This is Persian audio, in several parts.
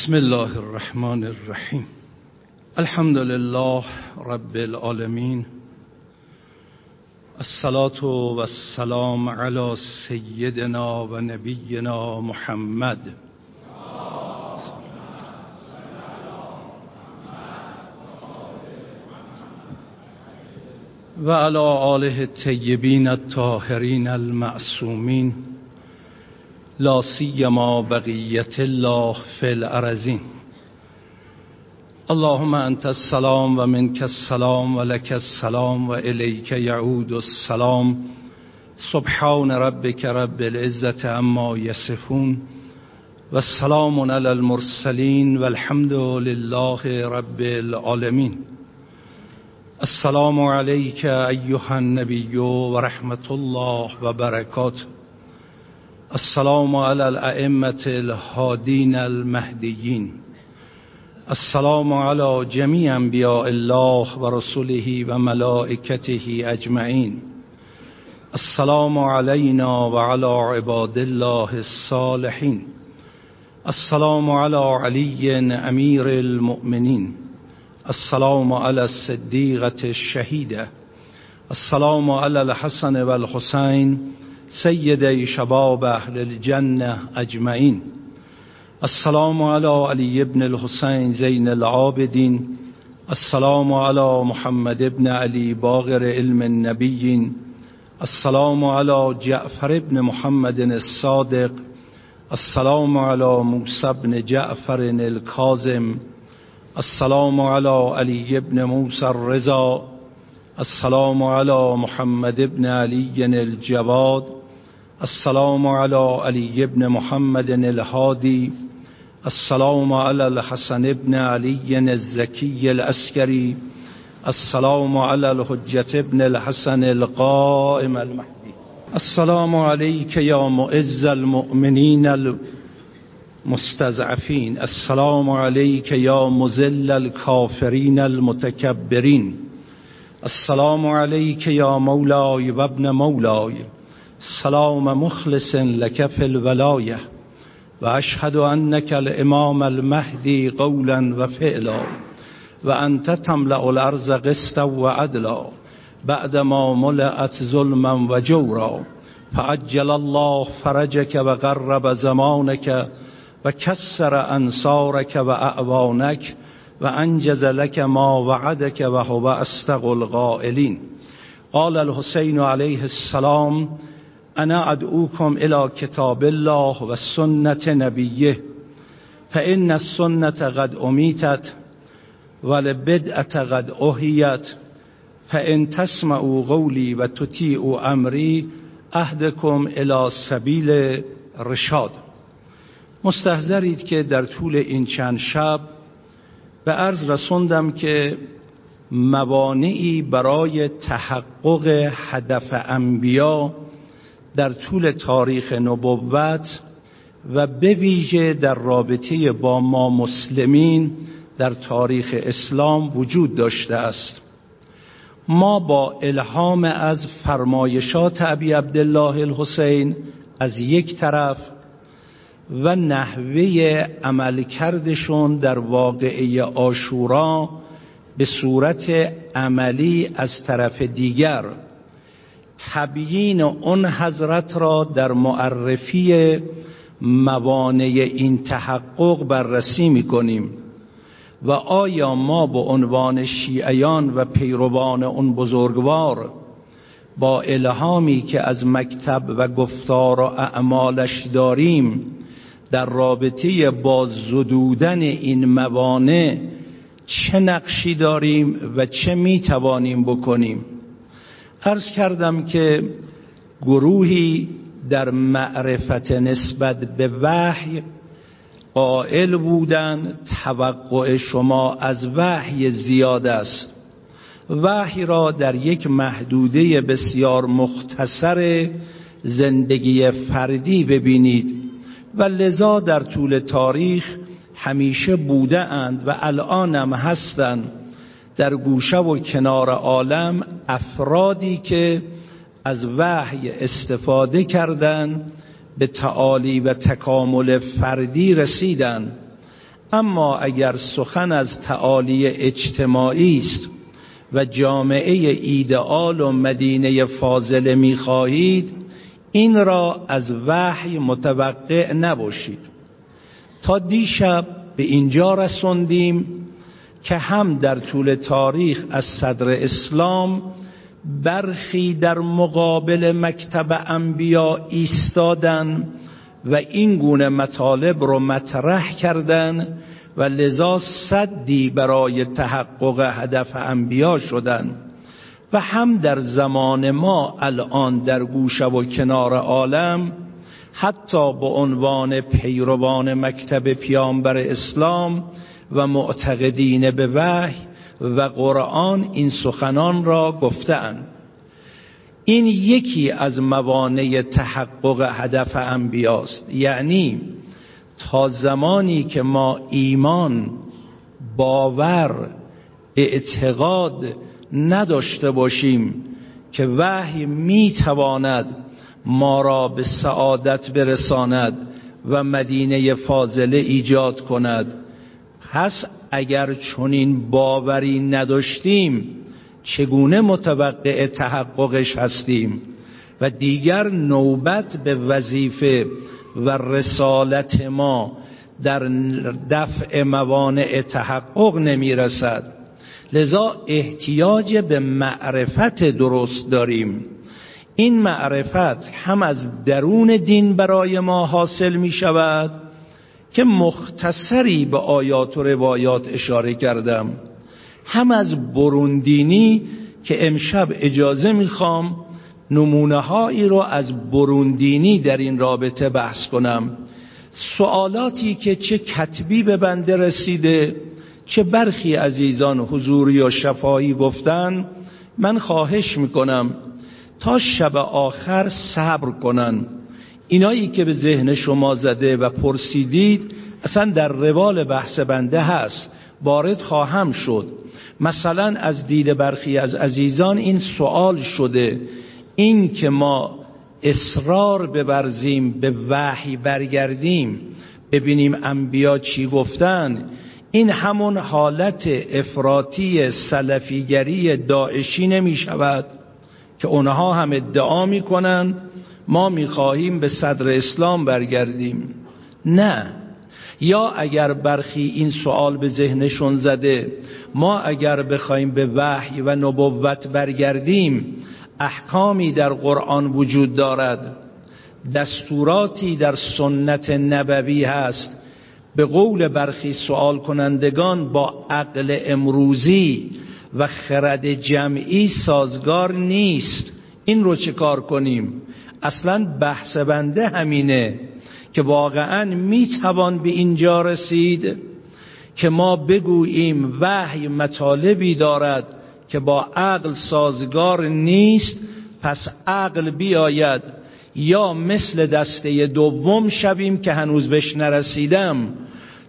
بسم الله الرحمن الرحیم. الحمد لله رب العالمین. الصلاة والسلام على سیدنا و نبینا محمد. و على آله الطیبین الطاهرین المعصومین. لا سیما بقیت الله فی الارزین اللهم انت السلام و منک السلام و لک السلام و الیک یعود السلام. سبحان ربک رب العزت عما یصفون و السلام علی المرسلین والحمد لله رب العالمین. السلام علیک ایها النبی و رحمت الله و برکاته. السلام علی الائمة الهادین المهدیین السلام علی جمیع انبیاء الله و رسوله و اجمعین السلام علینا و علی عباد الله الصالحین السلام علی علی امیر المؤمنین السلام علی الصدیقة الشهیده السلام علی الحسن و الحسین سید شباب اهل الجنه اجمعین. السلام علی علی ابن الحسین زین العابدین. السلام علی محمد ابن علی باغر علم النبیین. السلام علی جعفر ابن محمد الصادق. السلام علی موسی ابن جعفر الكاظم السلام علی علی ابن موسی الرضا. السلام علی محمد ابن علی الجواد. السلام على علي بن محمد الهادي السلام على الحسن بن علي الزكي الأسكري السلام على الحجة بن الحسن القائم المهدي السلام عليك يا مؤز المؤمنين المستضعفين السلام عليك يا مزل الكافرين المتكبرين السلام عليك يا مولاي وابن مولاي سلام مخلص لك في الولاية وأشهد أنك الإمام المهدي قولا وفعلا وأنت تملأ الأرض قسطا وعدلا بعدما ملأت ظلما وجورا فعجل الله فرجك وقرب زمانك وكسر أنصارك وأعوانك وأنجز لك ما وعدك وهو أستغ الغائلين. قال الحسين عليه السلام انا ادعوكم الى کتاب الله و سنت نبیه فان السنت قد امیتت ولبدعت قد احیت فان تسمعوا قولی و تطیعوا امری اهدکم الى سبیل رشاد. مستحضرید که در طول این چند شب به عرض رسوندم که موانعی برای تحقق هدف انبیا در طول تاریخ نبوت و به ویژه در رابطه با ما مسلمین در تاریخ اسلام وجود داشته است. ما با الهام از فرمایشات ابی عبدالله الحسین از یک طرف و نحوه عملکردشون در واقعه آشورا به صورت عملی از طرف دیگر تبیین اون حضرت را در معرفی موانع این تحقق بررسی می کنیم و آیا ما به عنوان شیعیان و پیروان اون بزرگوار با الهامی که از مکتب و گفتار و اعمالش داریم در رابطه با زدودن این موانع چه نقشی داریم و چه می توانیم بکنیم؟ عرض کردم که گروهی در معرفت نسبت به وحی قائل بودند توقع شما از وحی زیاد است. وحی را در یک محدوده بسیار مختصر زندگی فردی ببینید و لذا در طول تاریخ همیشه بوده اند و الانم هستند. در گوشه و کنار عالم افرادی که از وحی استفاده کردند به تعالی و تکامل فردی رسیدن اما اگر سخن از تعالی اجتماعی است و جامعه ایدئال و مدینه فاضله می‌خواهید این را از وحی متوقع نباشید. تا دیشب به اینجا رسوندیم. که هم در طول تاریخ از صدر اسلام برخی در مقابل مکتب انبیا ایستادن و این گونه مطالب رو مطرح کردن و لذا صدی برای تحقق هدف انبیا شدن. و هم در زمان ما الان در گوشه و کنار عالم حتی به عنوان پیروان مکتب پیامبر اسلام و معتقدین به وحی و قرآن این سخنان را گفتند این یکی از موانع تحقق هدف انبیاست. یعنی تا زمانی که ما ایمان باور اعتقاد نداشته باشیم که وحی می‌تواند ما را به سعادت برساند و مدینه فاضله ایجاد کند پس اگر چنین باوری نداشتیم چگونه متوقع تحققش هستیم؟ و دیگر نوبت به وظیفه و رسالت ما در دفع موانع تحقق نمی رسد لذا احتیاج به معرفت درست داریم. این معرفت هم از درون دین برای ما حاصل می شود که مختصری به آیات و روایات اشاره کردم. هم از بروندینی که امشب اجازه می‌خوام نمونه هایی رو از بروندینی در این رابطه بحث کنم. سوالاتی که چه کتبی به بنده رسیده چه برخی عزیزان حضوری و شفایی گفتن من خواهش می‌کنم تا شب آخر صبر کنن. اینایی که به ذهن شما زده و پرسیدید اصلا در روال بحث بنده هست وارد خواهم شد. مثلا از دید برخی از عزیزان این سوال شده این که ما اصرار ببرزیم به وحی برگردیم ببینیم انبیا چی گفتن این همون حالت افراطی سلفیگری داعشی نمی شود که اونها هم ادعا می‌کنن. ما می‌خواهیم به صدر اسلام برگردیم. نه. یا اگر برخی این سوال به ذهنشون زده ما اگر بخوایم به وحی و نبوت برگردیم احکامی در قرآن وجود دارد. دستوراتی در سنت نبوی هست. به قول برخی سوال کنندگان با عقل امروزی و خرد جمعی سازگار نیست. این رو چه کار کنیم؟ اصلا بحث بنده همینه که واقعا می‌توان به اینجا رسید که ما بگوییم وحی مطالبی دارد که با عقل سازگار نیست پس عقل بیاید. یا مثل دسته دوم شویم که هنوز بهش نرسیدم.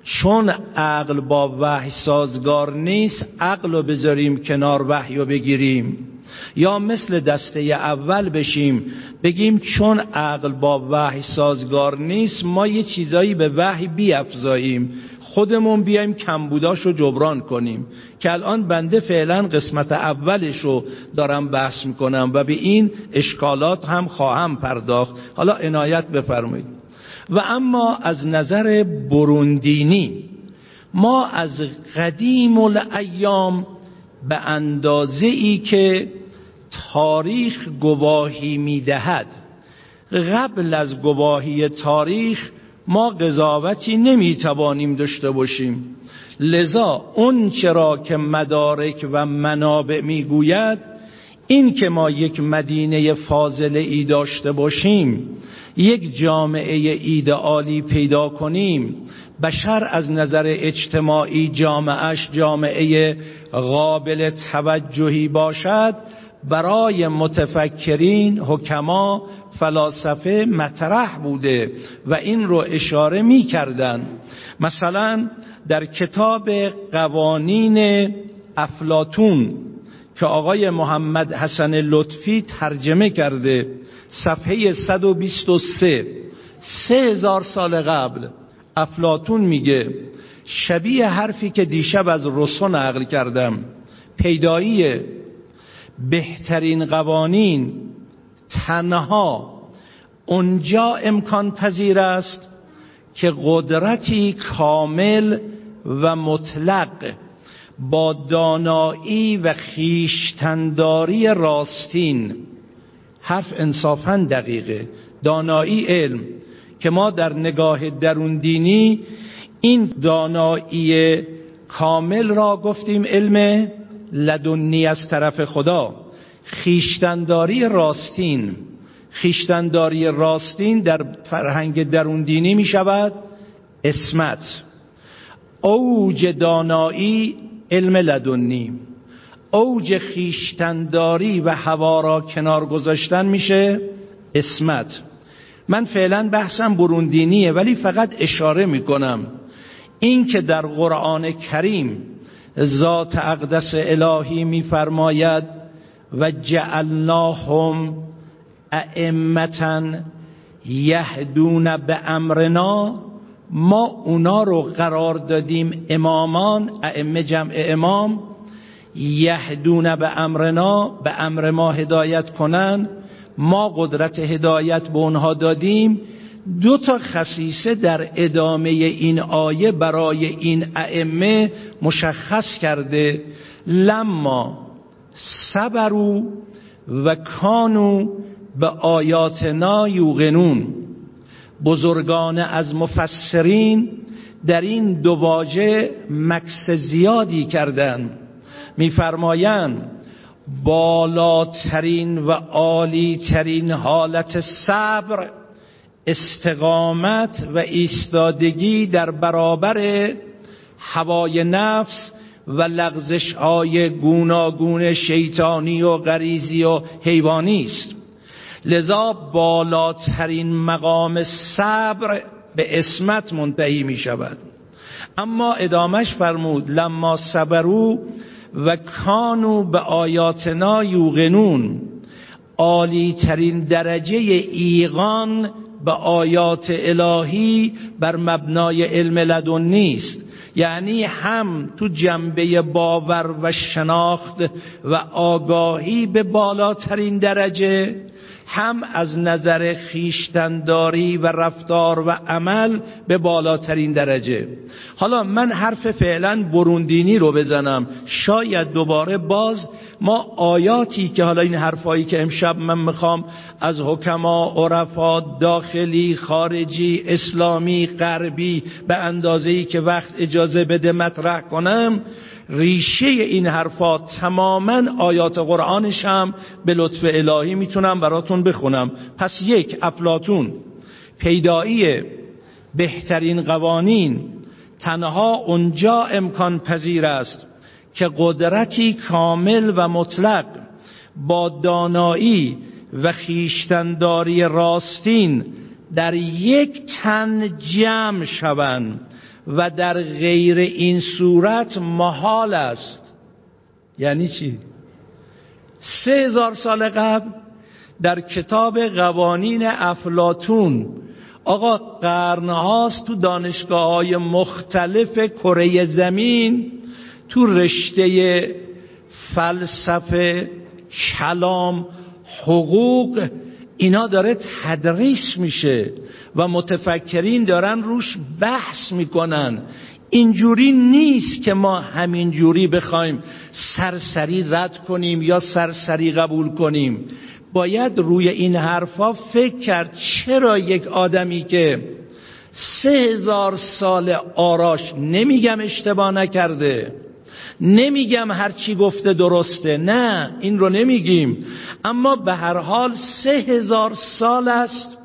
چون عقل با وحی سازگار نیست عقل رو بذاریم کنار وحی رو بگیریم. یا مثل دسته اول بشیم بگیم چون عقل با وحی سازگار نیست ما یه چیزایی به وحی بیافزاییم. خودمون بیایم کمبوداش رو جبران کنیم. که الان بنده فعلا قسمت اولش رو دارم بحث می‌کنم و به این اشکالات هم خواهم پرداخت. حالا عنایت بفرمایید. و اما از نظر بروندینی ما از قدیم الایام به اندازه ای که تاریخ گواهی می‌دهد. قبل از گواهی تاریخ ما قضاوتی نمی‌توانیم داشته باشیم. لذا اون چرا که مدارک و منابع می‌گوید این که ما یک مدینه فاضله ای داشته باشیم یک جامعه ایدئالی پیدا کنیم بشر از نظر اجتماعی جامعهش جامعه قابل توجهی باشد برای متفکرین حکما فلاسفه مطرح بوده و این رو اشاره می کردن مثلا در کتاب قوانین افلاتون که آقای محمد حسن لطفی ترجمه کرده صفحه 123 سه هزار سال قبل افلاتون میگه شبیه حرفی که دیشب از رسو نقل کردم پیدایی بهترین قوانین تنها اونجا امکان پذیر است که قدرتی کامل و مطلق با دانایی و خیشتنداری راستین حرف انصافا دقیقه دانایی علم که ما در نگاه درون دینی این دانایی کامل را گفتیم علم لدنی از طرف خدا. خیشتنداری راستین. خیشتنداری راستین در فرهنگ درون دینی می شود اسمت اوج دانایی علم لدنی. اوج خیشتنداری و هوا را کنار گذاشتن میشه اسمت من فعلا بحثم بروندینیه ولی فقط اشاره می‌کنم. این که در قرآن کریم ذات اقدس الهی میفرماید و جعلناهم ائمتا یهدون به امرنا ما اونا رو قرار دادیم امامان ائمه جمع امام یهدون به امرنا به امر ما هدایت کنن. ما قدرت هدایت به اونها دادیم. دو تا خصیصه در ادامه این آیه برای این ائمه مشخص کرده. لما صبرو و کانو به آیاتنا یوغنون بزرگان از مفسرین در این دو واژه مکس زیادی کردند. میفرمایند بالاترین و عالیترین حالت صبر استقامت و ایستادگی در برابر هوای نفس و لغزش های گوناگون شیطانی و غریزی و حیوانی است. لذا بالاترین مقام صبر به اسمت منتهی می شود. اما ادامش فرمود لما صبرو و کانو به آیاتنا یوغنون عالی ترین درجه ایقان به آیات الهی بر مبنای علم لدن نیست. یعنی هم تو جنبه باور و شناخت و آگاهی به بالاترین درجه هم از نظر خیشتنداری و رفتار و عمل به بالاترین درجه. حالا من حرف فعلا بروندینی رو بزنم. شاید دوباره باز ما آیاتی که حالا این حرفایی که امشب من می‌خوام از حکما عرفا داخلی خارجی اسلامی غربی به اندازه‌ای که وقت اجازه بده مطرح کنم ریشه این حرفات تماما آیات قرآنش هم به لطف الهی می‌تونم براتون بخونم. پس یک افلاتون پیدایی بهترین قوانین. تنها اونجا امکان پذیر است که قدرتی کامل و مطلق با دانایی و خیشتنداری راستین در یک تن جمع شوند. و در غیر این صورت محال است یعنی چی؟ سه هزار سال قبل در کتاب قوانین افلاتون آقا قرنهاست تو دانشگاه های مختلف کره زمین تو رشته فلسفه کلام حقوق اینا داره تدریس میشه و متفکرین دارن روش بحث می‌کنن. اینجوری نیست که ما همینجوری بخوایم سرسری رد کنیم یا سرسری قبول کنیم. باید روی این حرفا فکر کرد چرا یک آدمی که سه هزار سال آراش نمیگم اشتباه نکرده نمیگم هر چی گفته درسته نه این رو نمیگیم. اما به هر حال سه هزار سال است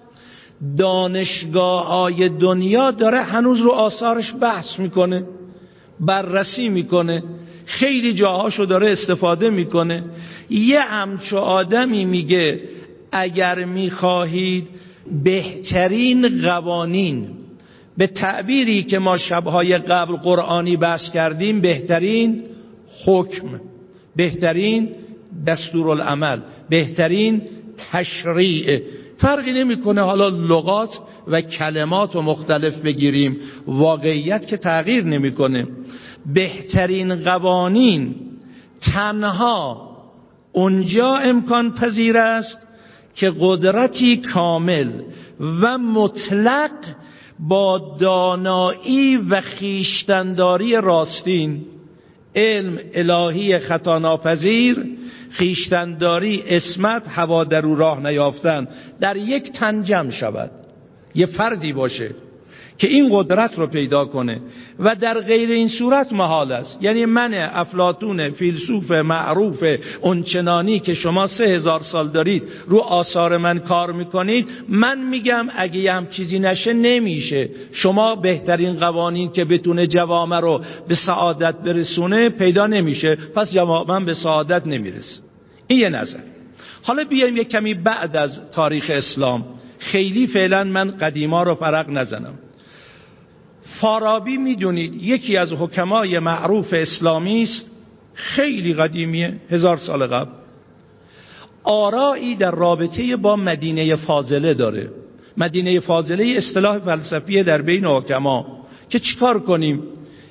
دانشگاه های دنیا داره هنوز رو آثارش بحث می‌کنه بررسی می‌کنه خیلی جاهاشو داره استفاده می‌کنه. یه همچو آدمی میگه اگر می‌خواهید بهترین قوانین به تعبیری که ما شبهای قبل قرآنی بحث کردیم بهترین حکم بهترین دستورالعمل بهترین تشریع فرقی نمی‌کنه حالا لغات و کلمات رو مختلف بگیریم. واقعیت که تغییر نمی‌کنه. بهترین قوانین تنها اونجا امکان پذیر است که قدرتی کامل و مطلق با دانایی و خیشتنداری راستین. علم الهی خطا ناپذیر خیشتنداری اسمت هوا در او راه نیافتن. در یک تن جمع شود. یه فردی باشه. که این قدرت رو پیدا کنه. و در غیر این صورت محال است. یعنی من افلاتون فیلسوف معروف اونچنانی که شما سه هزار سال دارید رو آثار من کار می‌کنید من میگم اگه یه هم چیزی نشه نمیشه. شما بهترین قوانین که بتونه جوامع رو به سعادت برسونه پیدا نمیشه. پس جوامع به سعادت نمی‌رسه. این یه نظر. حالا بیایم یه کمی بعد از تاریخ اسلام. خیلی فعلا من قدیما رو فرق نزنم. فارابی می‌دونید یکی از حکمای معروف اسلامی است خیلی قدیمیه هزار سال قبل. آرایی در رابطه با مدینه فاضله داره. مدینه فاضله اصطلاح فلسفی در بین حکما که چیکار کنیم؟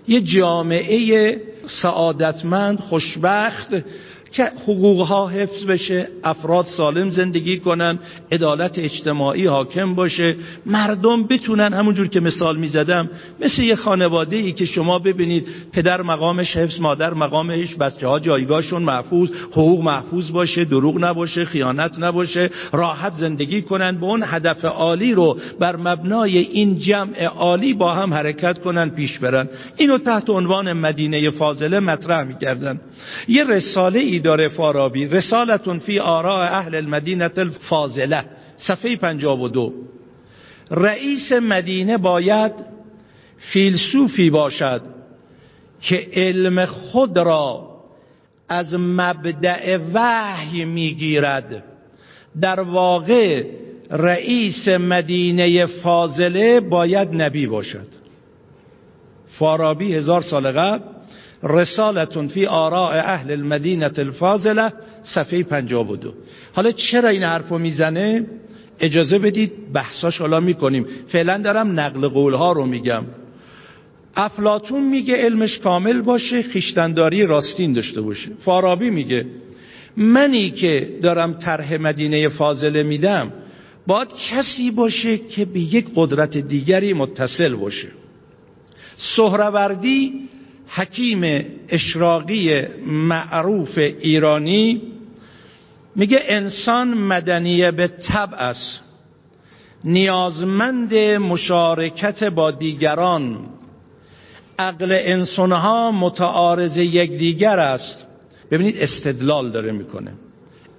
یه جامعه سعادتمند خوشبخت که حقوقها حفظ بشه افراد سالم زندگی کنن عدالت اجتماعی حاکم باشه مردم بتونن همونجور که مثال می‌زدم مثل یه خانواده ای که شما ببینید پدر مقامش حفظ مادر مقامش بچه ها جایگاهشون محفوظ حقوق محفوظ باشه دروغ نباشه خیانت نباشه راحت زندگی کنن به اون هدف عالی رو بر مبنای این جمع عالی با هم حرکت کنن پیش برن. اینو تحت عنوان مدینه فاضله مطرح می‌کردن. یه رساله ای داره فارابی. رسالتون فی آراء اهل المدینه الفاضله صفحه 52 رئیس مدینه باید فیلسوفی باشد که علم خود را از مبدع وحی می‌گیرد. در واقع رئیس مدینه فاضله باید نبی باشد. فارابی هزار سال قبل رسالتون فی آراء اهل المدینه الفاضله صفحه 52 حالا چرا این حرفو می‌زنه؟ اجازه بدید بحثاش حالا می‌کنیم. فعلا دارم نقل قولها رو میگم. افلاتون میگه علمش کامل باشه خیشتنداری راستین داشته باشه. فارابی میگه منی که دارم طرح مدینه فاضله میدم باید کسی باشه که به یک قدرت دیگری متصل باشه. سهروردی حکیم اشراقی معروف ایرانی میگه انسان مدنی به طبع است. نیازمند مشارکت با دیگران. عقل انسانها متعارض یکدیگر است. ببینید استدلال داره می‌کنه.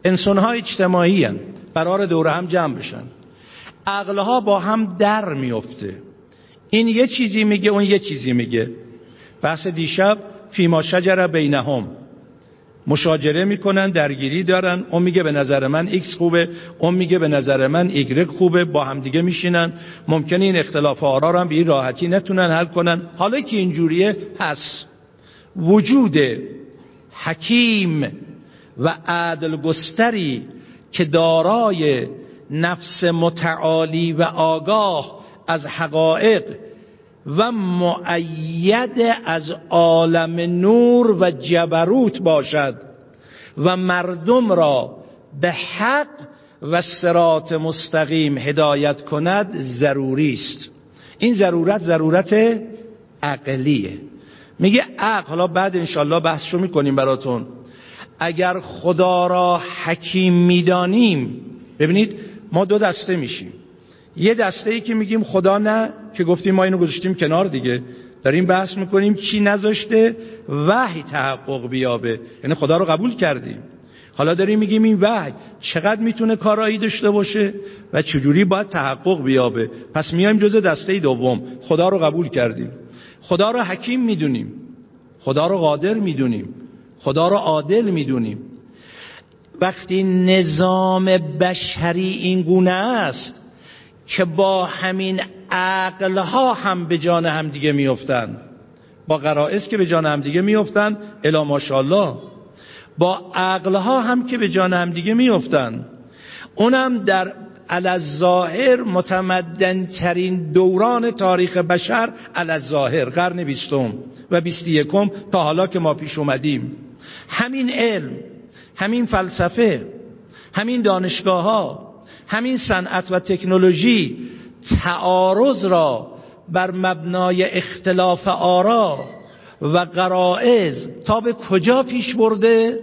انسانها اجتماعی هن. قرار دور هم جمع بشن. عقلها با هم در میفته این یه چیزی میگه اون یه چیزی میگه. بحث دیشب فیما شجر بینهم. مشاجره می‌کنن درگیری دارن. اون میگه به نظر من ایکس خوبه. اون میگه به نظر من ایگرگ خوبه. با همدیگه میشینن. ممکنه این اختلاف آرا رو هم به این راحتی نتونن حل کنن. حالا که اینجوریه پس وجود حکیم و عدل گستری که دارای نفس متعالی و آگاه از حقایق و معید از عالم نور و جبروت باشد و مردم را به حق و سرات مستقیم هدایت کند ضروری است. این ضرورت ضرورت عقلیه. میگه عقل حالا بعد انشالله بحثشو می‌کنیم براتون. اگر خدا را حکیم می‌دانیم ببینید ما دو دسته میشیم. یه دسته ای که میگیم خدا نه که گفتیم ما اینو گذاشتیم کنار دیگه. داریم بحث می‌کنیم چی نذاشته وحی تحقق بیابه. یعنی خدا رو قبول کردیم. حالا داریم میگیم این وحی چقدر می‌تونه کارایی داشته باشه و چجوری باید تحقق بیابه. پس میایم جز دسته دوم. خدا رو قبول کردیم. خدا رو حکیم می‌دونیم. خدا رو قادر می‌دونیم. خدا رو عادل می‌دونیم. وقتی نظام بشری این گونه است که با همین عقلها هم به جان هم دیگه میفتن با قرائز که به جان هم دیگه میفتن الا ماشاءالله. با عقلها هم که به جان هم دیگه میفتن اونم در ظاهر متمدن ترین دوران تاریخ بشر ظاهر قرن بیستم و بیستی یکم تا حالا که ما پیش اومدیم. همین علم همین فلسفه همین دانشگاه ها همین صنعت و تکنولوژی تعارض را بر مبنای اختلاف آرا و قرائز تا به کجا پیش برده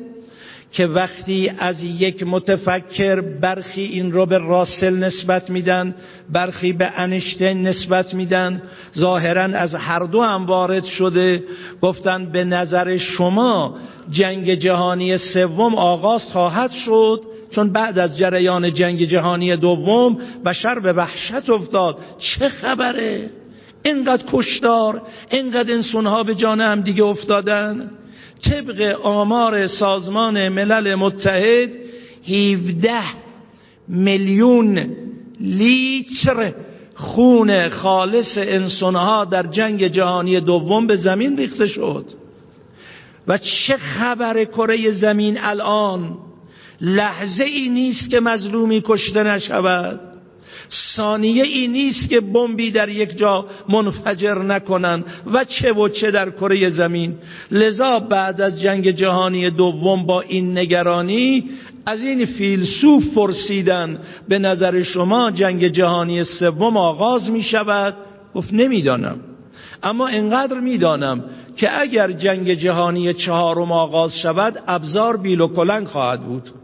که وقتی از یک متفکر برخی این رو به راسل نسبت میدن برخی به انشتین نسبت میدن ظاهرا از هر دو هم وارد شده گفتن به نظر شما جنگ جهانی سوم آغاز خواهد شد چون بعد از جریان جنگ جهانی دوم بشر به وحشت افتاد چه خبره؟ اینقدر کشدار اینقدر انسانها به جان هم دیگه افتادن. طبق آمار سازمان ملل متحد 17 میلیون لیتر خون خالص انسانها در جنگ جهانی دوم به زمین ریخته شد. و چه خبر کره زمین الان؟ لحظه ای نیست که مظلومی کشته نشود. ثانیه ای نیست که بمبی در یک جا منفجر نکنن و چه و چه در کره زمین. لذا بعد از جنگ جهانی دوم با این نگرانی از این فیلسوف پرسیدن به نظر شما جنگ جهانی سوم آغاز می شود؟ گفت نمی‌دانم. اما انقدر می‌دانم که اگر جنگ جهانی چهارم آغاز شود ابزار بیل و کلنگ خواهد بود.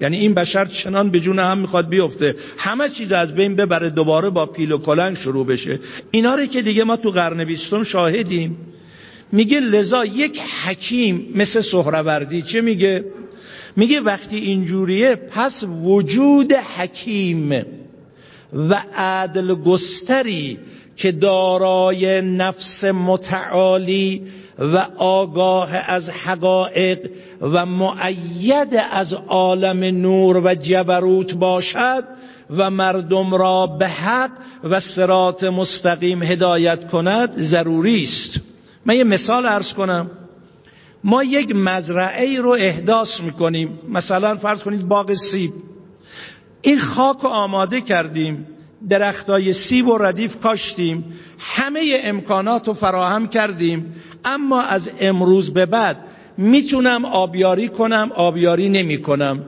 یعنی این بشر چنان به جون هم می‌خواد بیفته. همه چیز از بین ببره دوباره با پیل و کلنگ شروع بشه. اینا رو که دیگه ما تو قرن بیستم شاهدیم. میگه لذا یک حکیم مثل سهروردی چه میگه؟ میگه وقتی اینجوریه پس وجود حکیم و عدل گستری که دارای نفس متعالی و آگاه از حقایق و معید از عالم نور و جبروت باشد و مردم را به حق و سرات مستقیم هدایت کند ضروری است. من یه مثال ارز کنم. ما یک مزرعه رو احداث می‌کنیم. مثلا فرض کنید باغ سیب. این خاک آماده کردیم درختای سیب و ردیف کاشتیم همه امکانات رو فراهم کردیم. اما از امروز به بعد می‌تونم آبیاری کنم آبیاری نمی کنم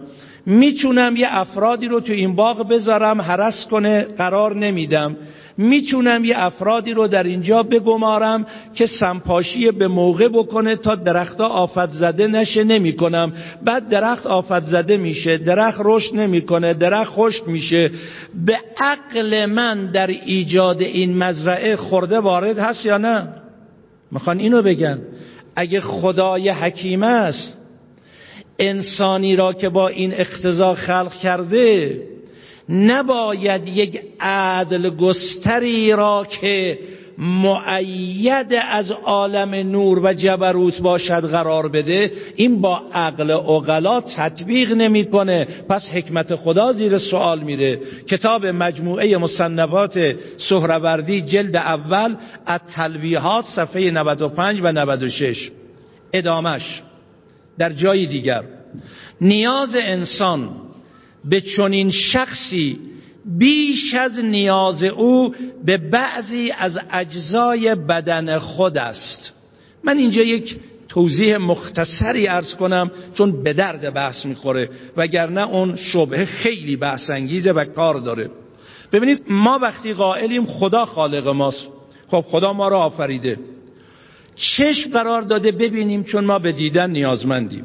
می‌تونم یه افرادی رو تو این باغ بذارم حرس کنه قرار نمیدم. می‌تونم یه افرادی رو در اینجا بگمارم که سمپاشی به موقع بکنه تا درختها آفت زده نشه نمی کنم بعد درخت آفت زده میشه درخت رشد نمی‌کنه درخت خشک میشه. به عقل من در ایجاد این مزرعه خورده وارد هست یا نه؟ می‌خوان اینو بگن. اگه خدای حکیم است انسانی را که با این اختزا خلق کرده نباید یک عدل گستری را که معید از عالم نور و جبروت باشد قرار بده این با عقل اقلا تطبیق نمی‌کنه. پس حکمت خدا زیر سوال میره. کتاب مجموعه مصنفات سهروردی جلد اول از تلویحات صفحه 95 و 96 ادامش در جای دیگر. نیاز انسان به چنین شخصی بیش از نیاز او به بعضی از اجزای بدن خود است. من اینجا یک توضیح مختصری ارز کنم چون به درد بحث می‌خوره وگرنه اون شبه خیلی بحث انگیزه و کار داره. ببینید ما وقتی قائلیم خدا خالق ماست. خب خدا ما را آفریده. چشم قرار داده ببینیم چون ما به دیدن نیازمندیم.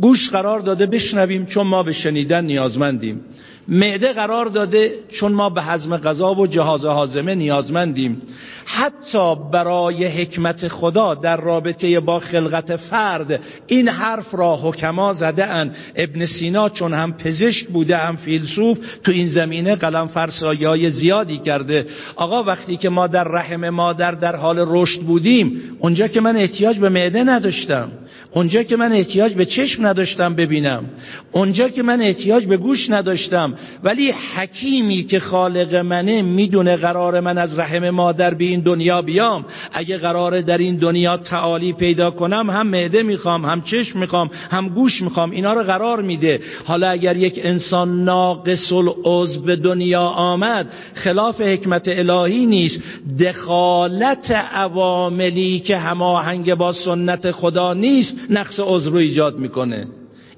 گوش قرار داده بشنویم چون ما به شنیدن نیازمندیم. معده قرار داده چون ما به هضم غذا و جهاز هاضمه نیازمندیم. حتی برای حکمت خدا در رابطه با خلقت فرد این حرف را حکما زده ان ابن سینا چون هم پزشک بوده هم فیلسوف تو این زمینه قلم فرسایی زیادی کرده. آقا وقتی که ما در رحم مادر در حال رشد بودیم اونجا که من احتیاج به معده نداشتم. اونجا که من احتیاج به چشم نداشتم ببینم اونجا که من احتیاج به گوش نداشتم ولی حکیمی که خالق منه می‌دونه قرار من از رحم مادر به این دنیا بیام. اگه قرار در این دنیا تعالی پیدا کنم هم معده می‌خوام هم چشم می‌خوام هم گوش می‌خوام اینا رو قرار میده. حالا اگر یک انسان ناقص العضو به دنیا آمد خلاف حکمت الهی نیست. دخالت عواملی که هماهنگ با سنت خدا نیست. نقص عضو رو ایجاد می‌کنه.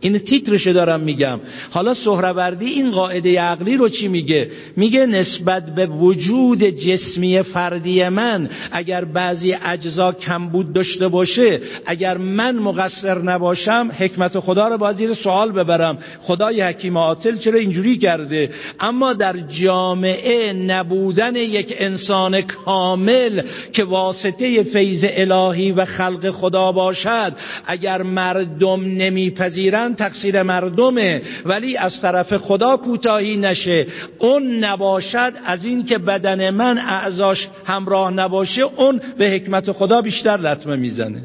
این تیترشو دارم میگم. حالا سهروردی این قاعده عقلی رو چی میگه؟ میگه نسبت به وجود جسمی فردی من اگر بعضی اجزا کمبود داشته باشه اگر من مقصر نباشم حکمت خدا رو با زیر سوال ببرم. خدای حکیم عاطل چرا اینجوری کرده؟ اما در جامعه نبودن یک انسان کامل که واسطه فیض الهی و خلق خدا باشد اگر مردم نمیپذیرن تقصیر مردمه ولی از طرف خدا کوتاهی نشه. اون نباشد از این که بدن من اعضاش همراه نباشه اون به حکمت خدا بیشتر لطمه می‌زنه.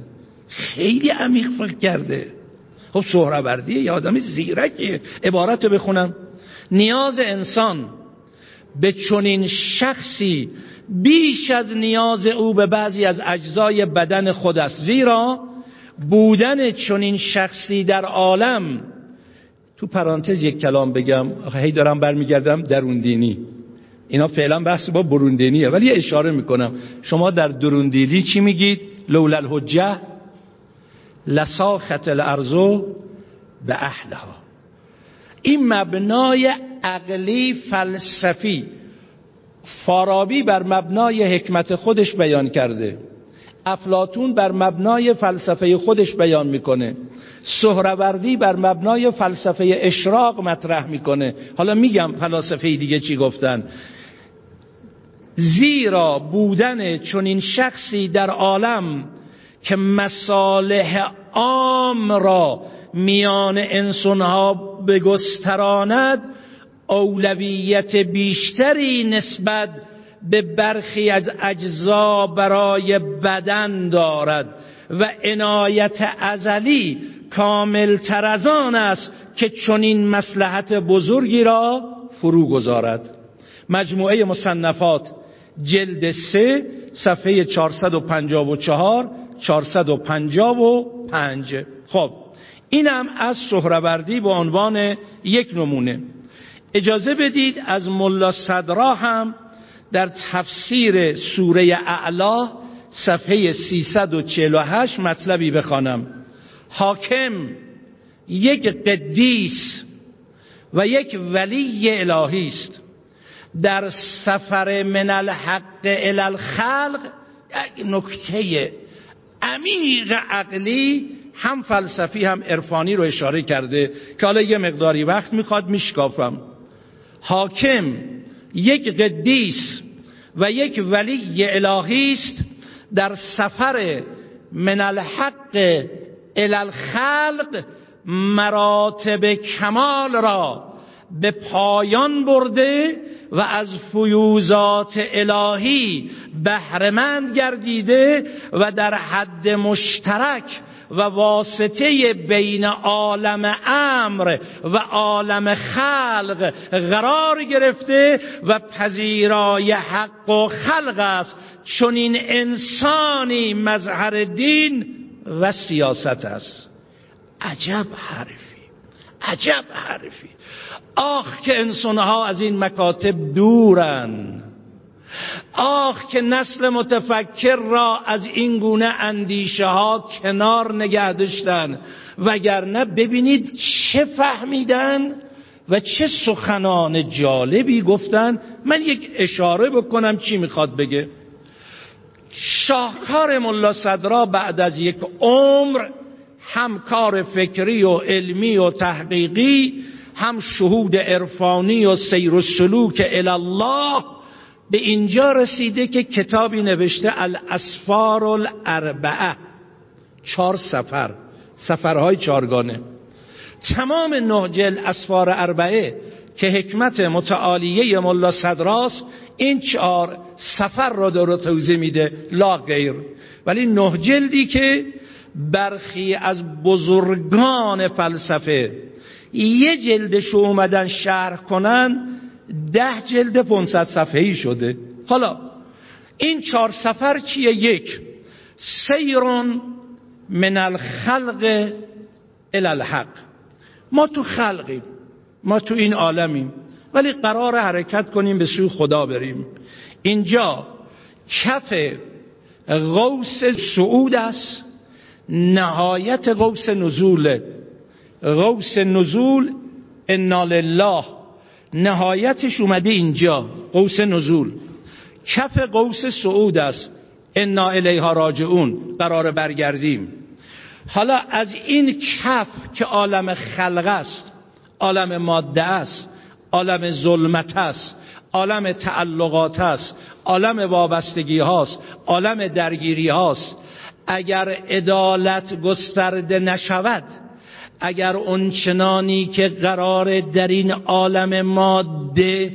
خیلی عمیق فکر کرده. خب سهروردیه یه آدم زیرکیه عبارت رو بخونم. نیاز انسان به چنین شخصی بیش از نیاز او به بعضی از اجزای بدن خود است زیرا بودن چنین شخصی در عالم. تو پرانتز یک کلام بگم هی دارم برمیگردم درون دینی اینا فعلا بحث با بروندینیه ولی اشاره می‌کنم. شما در دروندینی چی میگید؟ لولا الحجه لساخت الارضو به اهلها. این مبنای عقلی فلسفی فارابی بر مبنای حکمت خودش بیان کرده. افلاتون بر مبنای فلسفه خودش بیان می‌کنه. سهروردی بر مبنای فلسفه اشراق مطرح می‌کنه. حالا میگم فلسفه دیگه چی گفتن. زیرا بودن چنین شخصی در عالم که مصالح عام را میان انسانها بگستراند اولویت بیشتری نسبت به برخی از اجزا برای بدن دارد و عنایت ازلی کامل تر از آن است که چنین مسلحت بزرگی را فرو گذارد. مجموعه مصنفات جلد سه صفحه 454 455 خب اینم از سهروردی به عنوان یک نمونه. اجازه بدید از ملا صدرا هم در تفسیر سوره اعلا صفحه 348 مطلبی بخوانم. حاکم یک قدیس و یک ولی الهی است. در سفر من الحق الى الخلق یک نکته عمیق عقلی هم فلسفی هم عرفانی رو اشاره کرده که حالا یه مقداری وقت می‌خواد میشکافم. حاکم یک قدیس و یک ولی الهی است در سفر من الحق الى الخلق مراتب کمال را به پایان برده و از فیوزات الهی بهرمند گردیده و در حد مشترک و واسطه بین عالم امر و عالم خلق قرار گرفته و پذیرای حق و خلق است. چون این انسانی مظهر دین و سیاست است. عجب حرفی عجب حرفی. آخ که انسانها از این مکاتب دورن. آخ که نسل متفکر را از این گونه اندیشه ها کنار نگه داشتن. وگرنه ببینید چه فهمیدن و چه سخنان جالبی گفتن. من یک اشاره بکنم چی می‌خواد بگه. شاهکار ملا صدرا بعد از یک عمر هم کار فکری و علمی و تحقیقی هم شهود عرفانی و سیر و سلوک الله به اینجا رسیده که کتابی نوشته الاسفار الاربعه چهار سفر سفرهای چارگانه تمام نه جل اسفار اربعه که حکمت متعالیه ملا صدراست این چهار سفر را داره توضیح میده لا غیر. ولی نه جلدی که برخی از بزرگان فلسفه یه جلدشو اومدن شرح کنن ده جلد 500 صفحه‌ای شده. حالا این چهار سفر چیه؟ یک سیرون من الخلق الالحق ما تو خلقیم ما تو این عالمیم ولی قرار حرکت کنیم به سوی خدا بریم. اینجا کف غوس سعود است نهایت غوس نزول. غوس نزول انا لله. نهایتش اومده اینجا قوس نزول. کف قوس سعود است. انا الیها راجعون قرار برگردیم. حالا از این کف که عالم خلق است عالم ماده است عالم ظلمت است عالم تعلقات است عالم وابستگی هاست عالم درگیری هاست اگر عدالت گسترده نشود اگر اون چنانی که قرار در این عالم ماده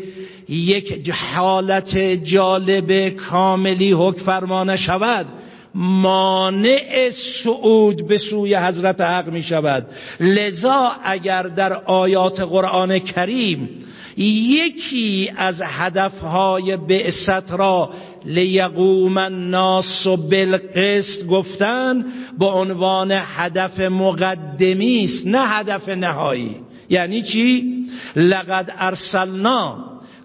یک حالت جالب کاملی حکم فرما شود مانع سعود به سوی حضرت حق می شود. لذا اگر در آیات قرآن کریم یکی از هدفهای بعثت را لیقوم الناس بالقسط گفتن با عنوان هدف مقدمی است نه هدف نهایی. یعنی چی؟ لقد ارسلنا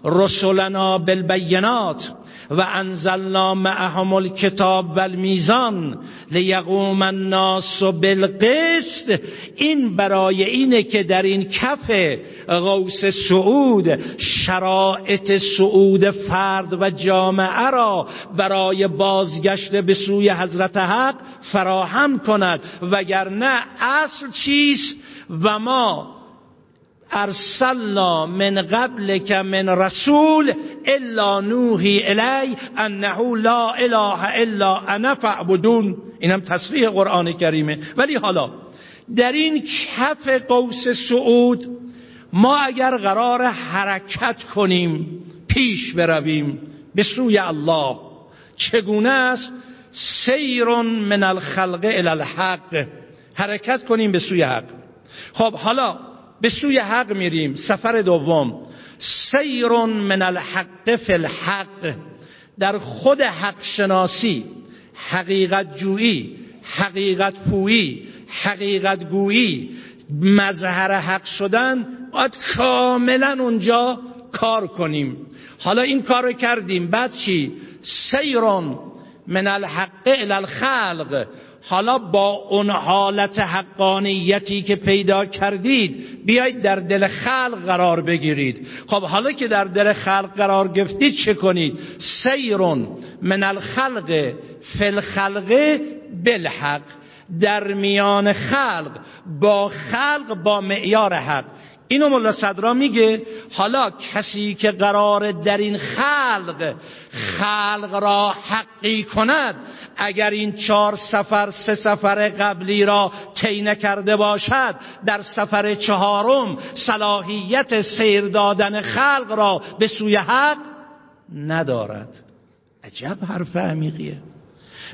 رسولنا بالبینات. و انزلنا معهم الکتاب و المیزان لیقوم الناس بالقسط. این برای اینه که در این کف غوث سعود شرایط سعود فرد و جامعه را برای بازگشت به سوی حضرت حق فراهم کند. وگرنه اصل چیست؟ و ما ارسلنا من قبل که من رسول الا نوحی الی انه لا اله الا انا فعبدون اینم تصریح قرآن کریمه. ولی حالا در این کف قوس سعود ما اگر قرار حرکت کنیم پیش برویم به سوی الله چگونه است؟ سیرون من الخلق الى الحق. حرکت کنیم به سوی حق. خب حالا به سوی حق میریم. سفر دوم. سیرون من الحق فی الحق. در خود حق شناسی. حقیقت جویی حقیقت پویی حقیقت گویی. مظهر حق شدن باید کاملا اونجا کار کنیم. حالا این کار کردیم. بعد چی؟ سیرون من الحق الى الخلق. حالا با اون حالت حقانیتی که پیدا کردید بیایید در دل خلق قرار بگیرید. خب حالا که در دل خلق قرار گرفتید چه کنید؟ سیرون من الخلق فی الخلق بالحق. در میان خلق با خلق با معیار حق. اینو مولا صدرا میگه حالا کسی که قرار در این خلق خلق را حقی کند اگر این چهار سفر سه سفر قبلی را طی نکرده باشد در سفر چهارم صلاحیت سیر دادن خلق را به سوی حق ندارد. عجب حرف عمیقیه.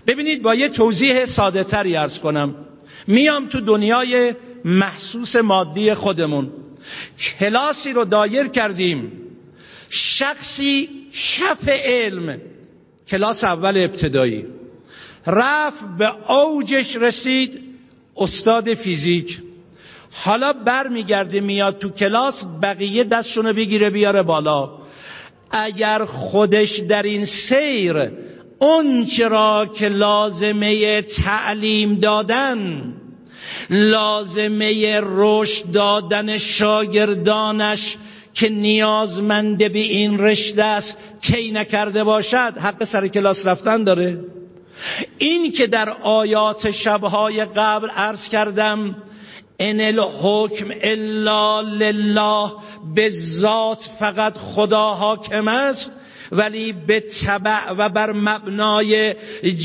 ببینید با یه توضیح ساده تری ارز کنم. میام تو دنیای محسوس مادی خودمون. کلاسی رو دایر کردیم. شخصی کف علم. کلاس اول ابتدایی. رفت به اوجش رسید استاد فیزیک. حالا بر میگرده میاد تو کلاس بقیه دستشونو بگیره بیاره بالا. اگر خودش در این سیر اون چرا که لازمه تعلیم دادن لازمه رشد دادن شاگردانش که نیازمند به این رشته است کی نکرده باشد؟ حق سر کلاس رفتن داره. این که در آیات شبهای قبل عرض کردم ان الحکم الا لله به ذات فقط خدا حاکم است ولی به طبع و بر مبنای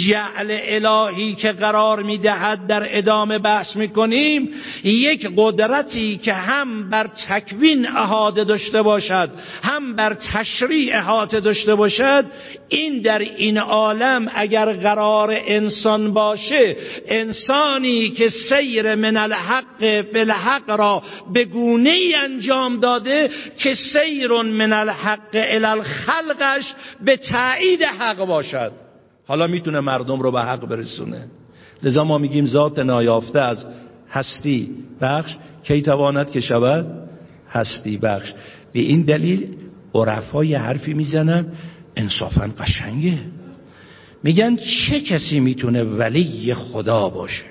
جعل الهی که قرار می‌دهد در ادامه بحث می‌کنیم یک قدرتی که هم بر تکوین احاطه داشته باشد هم بر تشریع احاطه داشته باشد این در این عالم اگر قرار انسان باشه انسانی که سیر من الحق بالحق را به گونه ای انجام داده که سیر من الحق الالخلقش به تایید حق باشد. حالا می‌تونه مردم رو به حق برسونه. لذا ما میگیم ذات نایافته از هستی بخش. کی تواند که شود؟ هستی بخش. به این دلیل عرفای حرفی می‌زنن. انصافا قشنگه. میگن چه کسی می‌تونه ولی خدا باشه؟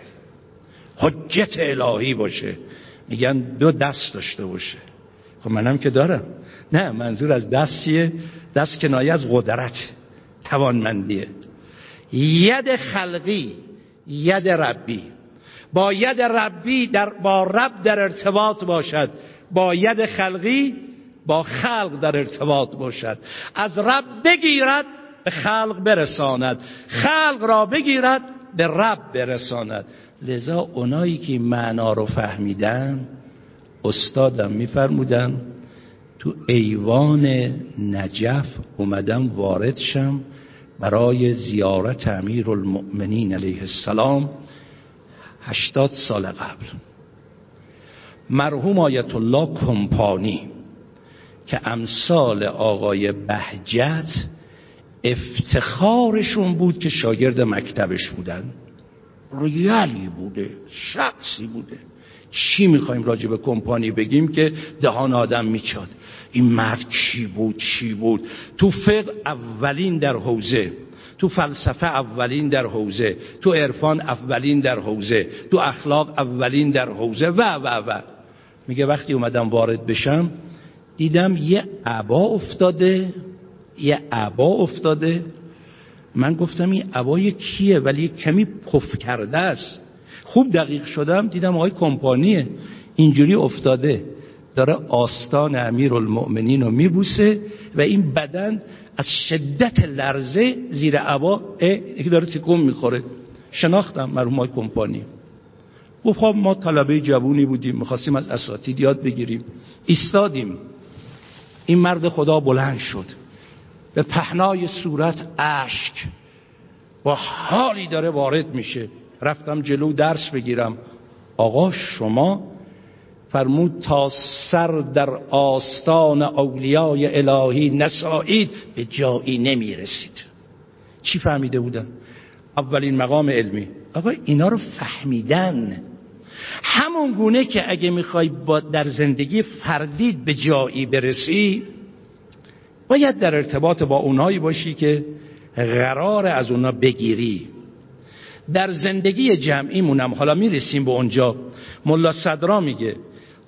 حجت الهی باشه. میگن دو دست داشته باشه. خب منم که دارم. نه منظور از دست چیه دست کنایه از قدرت توانمندیه. ید خلقی ید ربی. با ید ربی در با رب در ارتباط باشد. با ید خلقی با خلق در ارتباط باشد. از رب بگیرد به خلق برساند. خلق را بگیرد به رب برساند. لذا اونایی که معنا رو فهمیدن استادم میفرمودن تو ایوان نجف اومدم وارد شم برای زیارت امیر المؤمنین علیه السلام هشتاد سال قبل. مرحوم آیت الله کمپانی که امثال آقای بهجت افتخارشون بود که شاگرد مکتبش بودن. ریالی بوده شخصی بوده. چی می‌خوایم راجع به کمپانی بگیم که دهان آدم میچاد؟ این مرد چی بود چی بود؟ تو فقه اولین در حوزه تو فلسفه اولین در حوزه تو عرفان اولین در حوزه تو اخلاق اولین در حوزه و و و. میگه وقتی اومدم وارد بشم دیدم یه عبا افتاده یه عبا افتاده. من گفتم این عبای کیه؟ ولی کمی پف کرده است. خوب دقیق شدم دیدم آقای کمپانیه اینجوری افتاده. داره آستان امیر المؤمنین رو میبوسه و این بدن از شدت لرزه زیر عبا یکی داره تکون می‌خوره. شناختم مرحوم های کمپانی. گفت خب ما طلبه جوونی بودیم می‌خواستیم از اساتید یاد بگیریم. ایستادیم. این مرد خدا بلند شد. به پهنای صورت اشک. با حالی داره وارد میشه. رفتم جلو درس بگیرم. آقا شما فرمود تا سر در آستان اولیای الهی نسایید به جایی نمی‌رسید. چی فهمیده بودن؟ اولین مقام علمی. آقا اینا رو فهمیدن. همون گونه که اگه می‌خوای با در زندگی فردید به جایی برسی باید در ارتباط با اونایی باشی که قرار از اونا بگیری. در زندگی جمعیمونم حالا می‌رسیم به اونجا. ملا صدرا میگه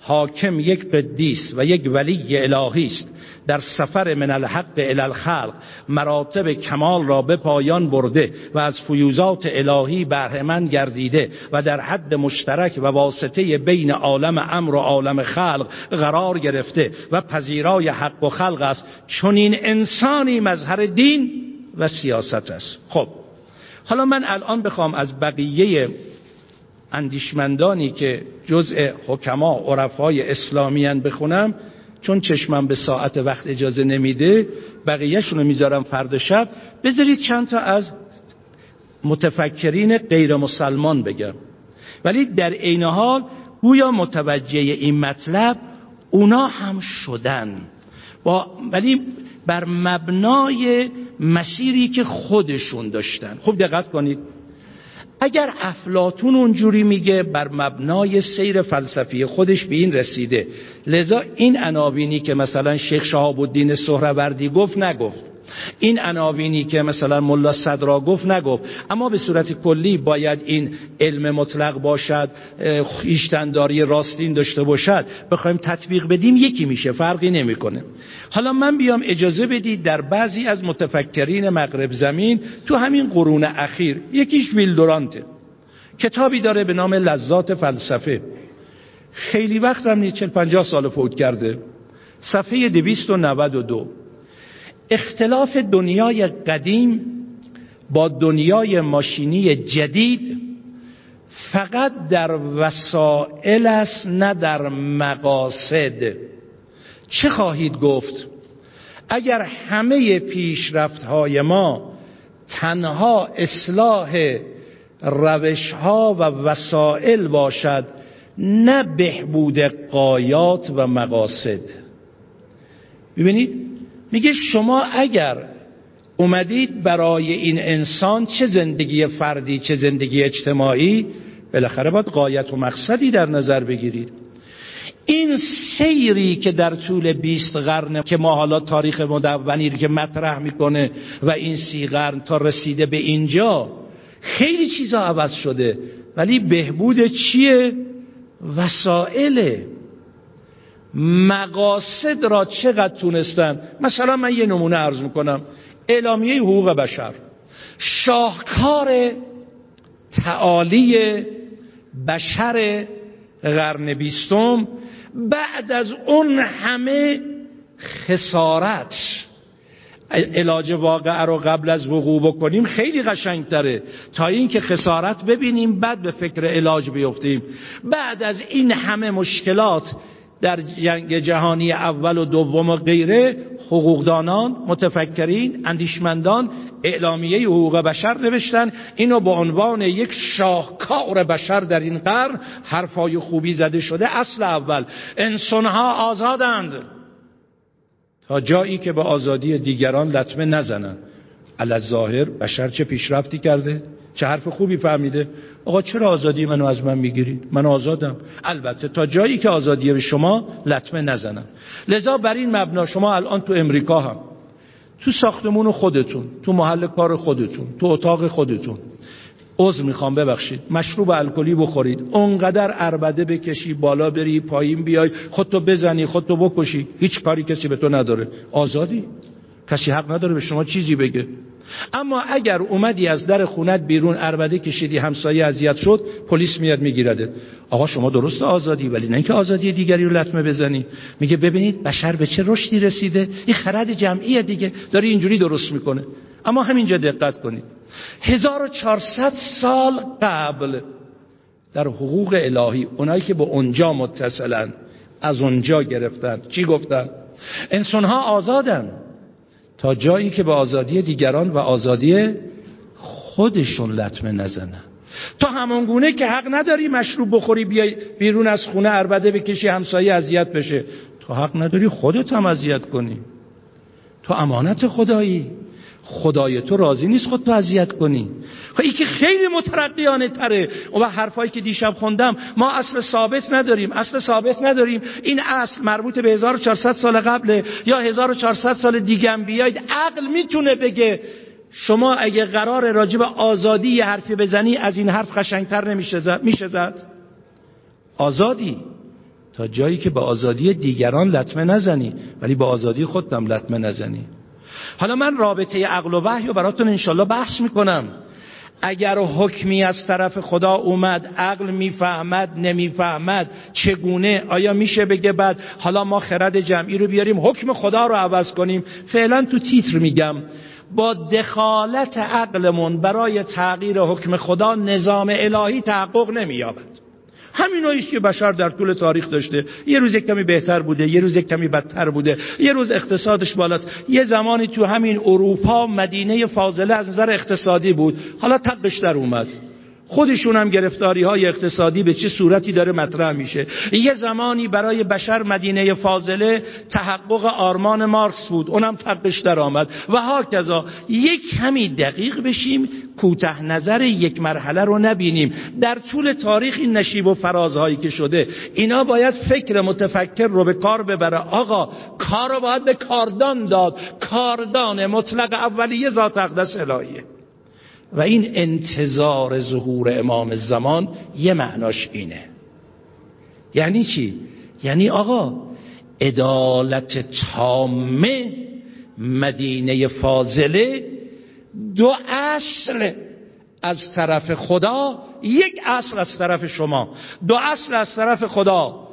حاکم یک قدیس و یک ولی الهی است. در سفر من الحق الى الخلق مراتب کمال را به پایان برده و از فیوزات الهی برهمن گردیده و در حد مشترک و واسطه بین عالم امر و عالم خلق قرار گرفته و پذیرای حق و خلق است. چون این انسانی مظهر دین و سیاست است. خب حالا من الان بخوام از بقیه اندیشمندانی که جزء حکما عرفای اسلامیان بخونم چون چشمم به ساعت وقت اجازه نمیده بقیهشون رو می‌ذارم فردا شب. بذارید چند تا از متفکرین غیر مسلمان بگم. ولی در عین حال گویا متوجه این مطلب اونا هم شدن. با ولی بر مبنای مسیری که خودشون داشتن. خوب دقت کنید. اگر افلاتون اونجوری میگه بر مبنای سیر فلسفی خودش به این رسیده لذا این عناوینی که مثلا شیخ شهاب الدین سهروردی گفت نگفت. این عناوینی که مثلا ملا صدرا گفت نگفت اما به صورت کلی باید این علم مطلق باشد خیشتنداری راستین داشته باشد بخوایم تطبیق بدیم یکی میشه فرقی نمی‌کنه. حالا من بیام اجازه بدید در بعضی از متفکرین مغرب زمین تو همین قرون اخیر یکیش ویلدورانته کتابی داره به نام لذات فلسفه. خیلی وقت هم نیست 50 سال فوت کرده. صفحه 292 اختلاف دنیای قدیم با دنیای ماشینی جدید فقط در وسائل است نه در مقاصد. چه خواهید گفت؟ اگر همه پیشرفت های ما تنها اصلاح روش ها و وسائل باشد نه بهبود قایات و مقاصد. ببینید میگه شما اگر اومدید برای این انسان چه زندگی فردی چه زندگی اجتماعی بالاخره باید قایت و مقصدی در نظر بگیرید این سیری که در طول 20 قرن که ما حالا تاریخ مدونی که مطرح می‌کنه و این سی قرن تا رسیده به اینجا خیلی چیزا عوض شده ولی بهبود چیه؟ وسائل مقاصد را چقدر تونستن؟ مثلا من یه نمونه عرض می‌کنم. اعلامیه حقوق بشر. شاهکار تعالی بشر قرن بیستم بعد از اون همه خسارت. علاج واقعه رو قبل از وقوع بکنیم خیلی قشنگتره. تا اینکه خسارت ببینیم بعد به فکر علاج بیفتیم. بعد از این همه مشکلات در جنگ جهانی اول و دوم و غیره حقوقدانان متفکرین اندیشمندان اعلامیه حقوق بشر نوشتن. اینو به عنوان یک شاهکار بشر در این قرن حرفای خوبی زده شده اصل اول. انسانها آزادند. تا جایی که به آزادی دیگران لطمه نزنن. ظاهر بشر چه پیشرفتی کرده؟ چه حرف خوبی فهمیده؟ آقا چرا آزادی منو از من می‌گیرید؟ من آزادم. البته تا جایی که آزادی به شما لطمه نزنم. لذا بر این مبنا شما الان تو امریکا هم تو ساختمون خودتون تو محل کار خودتون تو اتاق خودتون. عذر می‌خوام ببخشید. مشروب الکلی بخورید. اونقدر اربده بکشی بالا بری پایین بیای خودتو بزنی خودتو بکشی. هیچ کاری کسی به تو نداره. آزادی. کسی حق نداره به شما چیزی بگه. اما اگر اومدی از در خونت بیرون اربده کشیدی همسایه اذیت شد پلیس میاد میگیرده. آقا شما درست آزادی ولی نه اینکه آزادی دیگری رو لطمه بزنی. میگه ببینید بشر به چه رشدی رسیده؟ این خرد جمعیه دیگه داره اینجوری درست می‌کنه. اما همینجا دقت کنید. 1400 سال قبل در حقوق الهی اونایی که به اونجا متصلن از اونجا گرفتن. چی گفتن؟ انسان ها آزادن. تا جایی که به آزادی دیگران و آزادی خودشون لطمه نزنن. تا همون گونه که حق نداری مشروب بخوری بیای بیرون از خونه اربده بکشی همسایه اذیت بشه. تو حق نداری خودت هم اذیت کنی. تو امانت خدایی. خدای تو راضی نیست خود تو اذیت کنی. خب این که خیلی مترقیانه تره. و حرفایی که دیشب خوندم ما اصل ثابت نداریم اصل ثابت نداریم. این اصل مربوط به 1400 سال قبله یا 1400 سال دیگه هم بیاید عقل می‌تونه بگه شما اگه قرار راجب آزادی یه حرفی بزنی از این حرف خشنگتر نمیشه زد میشه زد؟ آزادی. تا جایی که به آزادی دیگران لطمه نزنی. ولی به آزادی خودم لطمه نزنی. حالا من رابطه عقل و وحی رو براتون انشالله بحث می‌کنم. اگر حکمی از طرف خدا اومد عقل می‌فهمد نمی‌فهمد چگونه؟ آیا میشه بگه بعد حالا ما خرد جمعی رو بیاریم حکم خدا رو عوض کنیم؟ فعلا تو تیتر میگم. با دخالت عقلمون برای تغییر حکم خدا نظام الهی تحقق نمییابد. همین که بشر در طول تاریخ داشته. یه روز یک کمی بهتر بوده یه روز یک کمی بدتر بوده. یه روز اقتصادش بالاست یه زمانی تو همین اروپا مدینه فاضله از نظر اقتصادی بود. حالا تقش در اومد. خودشون هم گرفتاری های اقتصادی به چه صورتی داره مطرح میشه. یه زمانی برای بشر مدینه فاضله تحقق آرمان مارکس بود. اونم تقش در آمد. و هاکذا یک کمی دقیق بشیم کوته نظر یک مرحله رو نبینیم. در طول تاریخ این نشیب و فرازهایی که شده اینا باید فکر متفکر رو به کار ببره. آقا کار رو باید به کاردان داد. کاردان مطلق اولیه ذات اقدس الهیه. و این انتظار ظهور امام زمان یه معناش اینه. یعنی چی؟ یعنی آقا عدالت تامه مدینه فاضله دو اصل از طرف خدا یک اصل از طرف شما. دو اصل از طرف خدا.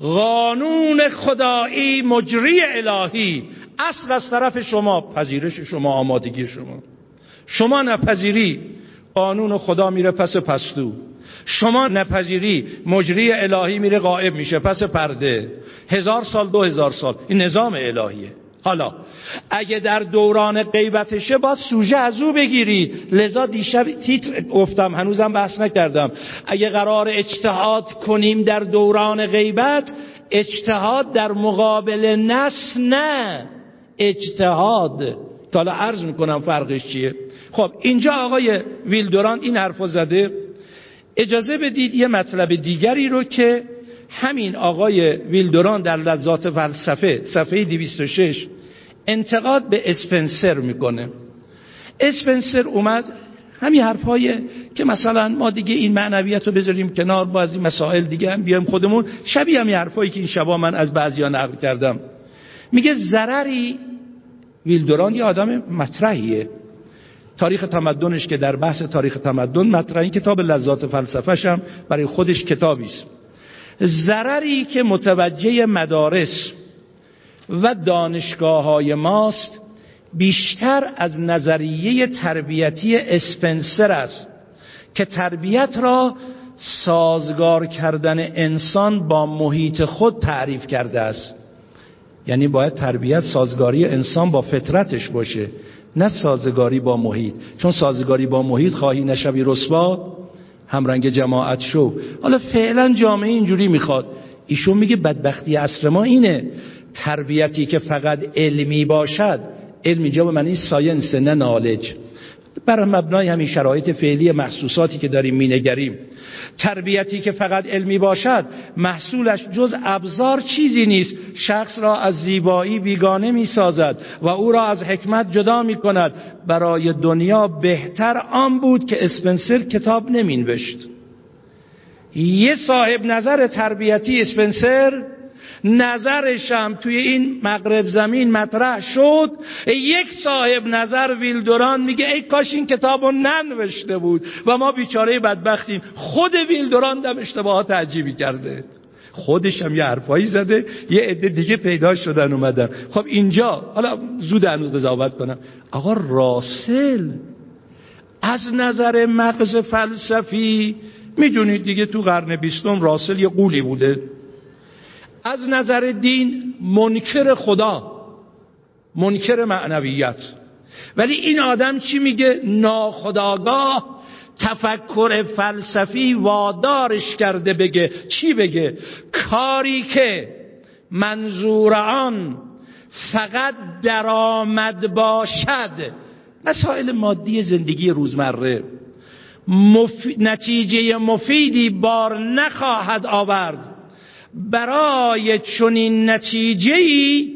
قانون خدایی مجری الهی. اصل از طرف شما پذیرش شما آمادگی شما. شما نپذیری قانون خدا میره پس پستو. شما نپذیری مجری الهی میره غائب میشه پس پرده. هزار سال دو هزار سال. این نظام الهیه. حالا اگه در دوران غیبتشه با سوژه از او بگیری. لذا دیشب تیتر گفتم هنوزم بحث نکردم. اگه قرار اجتهاد کنیم در دوران غیبت اجتهاد در مقابل نس نه. اجتهاد. حالا عرض می‌کنم فرقش چیه؟ خب اینجا آقای ویلدوران این حرف زده. اجازه بدید یه مطلب دیگری رو که همین آقای ویلدوران در لذات فلسفه صفحه 206 انتقاد به اسپنسر می‌کنه. اسپنسر اومد همین حرفای که مثلا ما دیگه این معنویت رو بذاریم کنار با از این مسائل دیگه هم بیایم خودمون. شبیه همین حرفایی که این شبا من از بعضیا نقل کردم. میگه ضرری ویلدوران یه آدم مطرحیه. تاریخ تمدنش که در بحث تاریخ تمدن مطرحی کتاب لذات فلسفهش هم برای خودش کتابی است. ضرری که متوجه مدارس و دانشگاه های ماست بیشتر از نظریه تربیتی اسپنسر است که تربیت را سازگار کردن انسان با محیط خود تعریف کرده است. یعنی باید تربیت سازگاری انسان با فطرتش باشه. نه سازگاری با محیط. چون سازگاری با محیط خواهی نشوی رسوا همرنگ جماعت شو. حالا فعلا جامعه اینجوری می‌خواد. ایشون میگه بدبختی اصر ما اینه. تربیتی که فقط علمی باشد علم اینجا به معنی ساینس نه نالج. بر مبنای همین شرایط فعلی محسوساتی که داریم مینگریم. تربیتی که فقط علمی باشد محصولش جز ابزار چیزی نیست. شخص را از زیبایی بیگانه می سازد و او را از حکمت جدا می کند برای دنیا بهتر آن بود که اسپنسر کتاب نمی نوشت یه صاحب نظر تربیتی اسپنسر نظرشم توی این مغرب زمین مطرح شد. یک صاحب نظر ویلدوران میگه ای کاش این کتاب رو ننوشته بود و ما بیچاره بدبختیم. خود ویلدوران دم اشتباهات عجیبی کرده. خودش هم یه حرفایی زده یه عده دیگه پیدا شدن اومدن. خب اینجا حالا زود هنوز قضاوت کنم. آقا راسل از نظر مغز فلسفی می‌دونید دیگه تو قرن بیستم راسل یه قولی بوده. از نظر دین منکر خدا منکر معنویت. ولی این آدم چی میگه؟ ناخداگاه تفکر فلسفی وادارش کرده بگه. چی بگه؟ کاری که منظور آن فقط درآمد باشد. مسائل مادی زندگی روزمره. نتیجه مفیدی بار نخواهد آورد. برای چنین نتیجه ای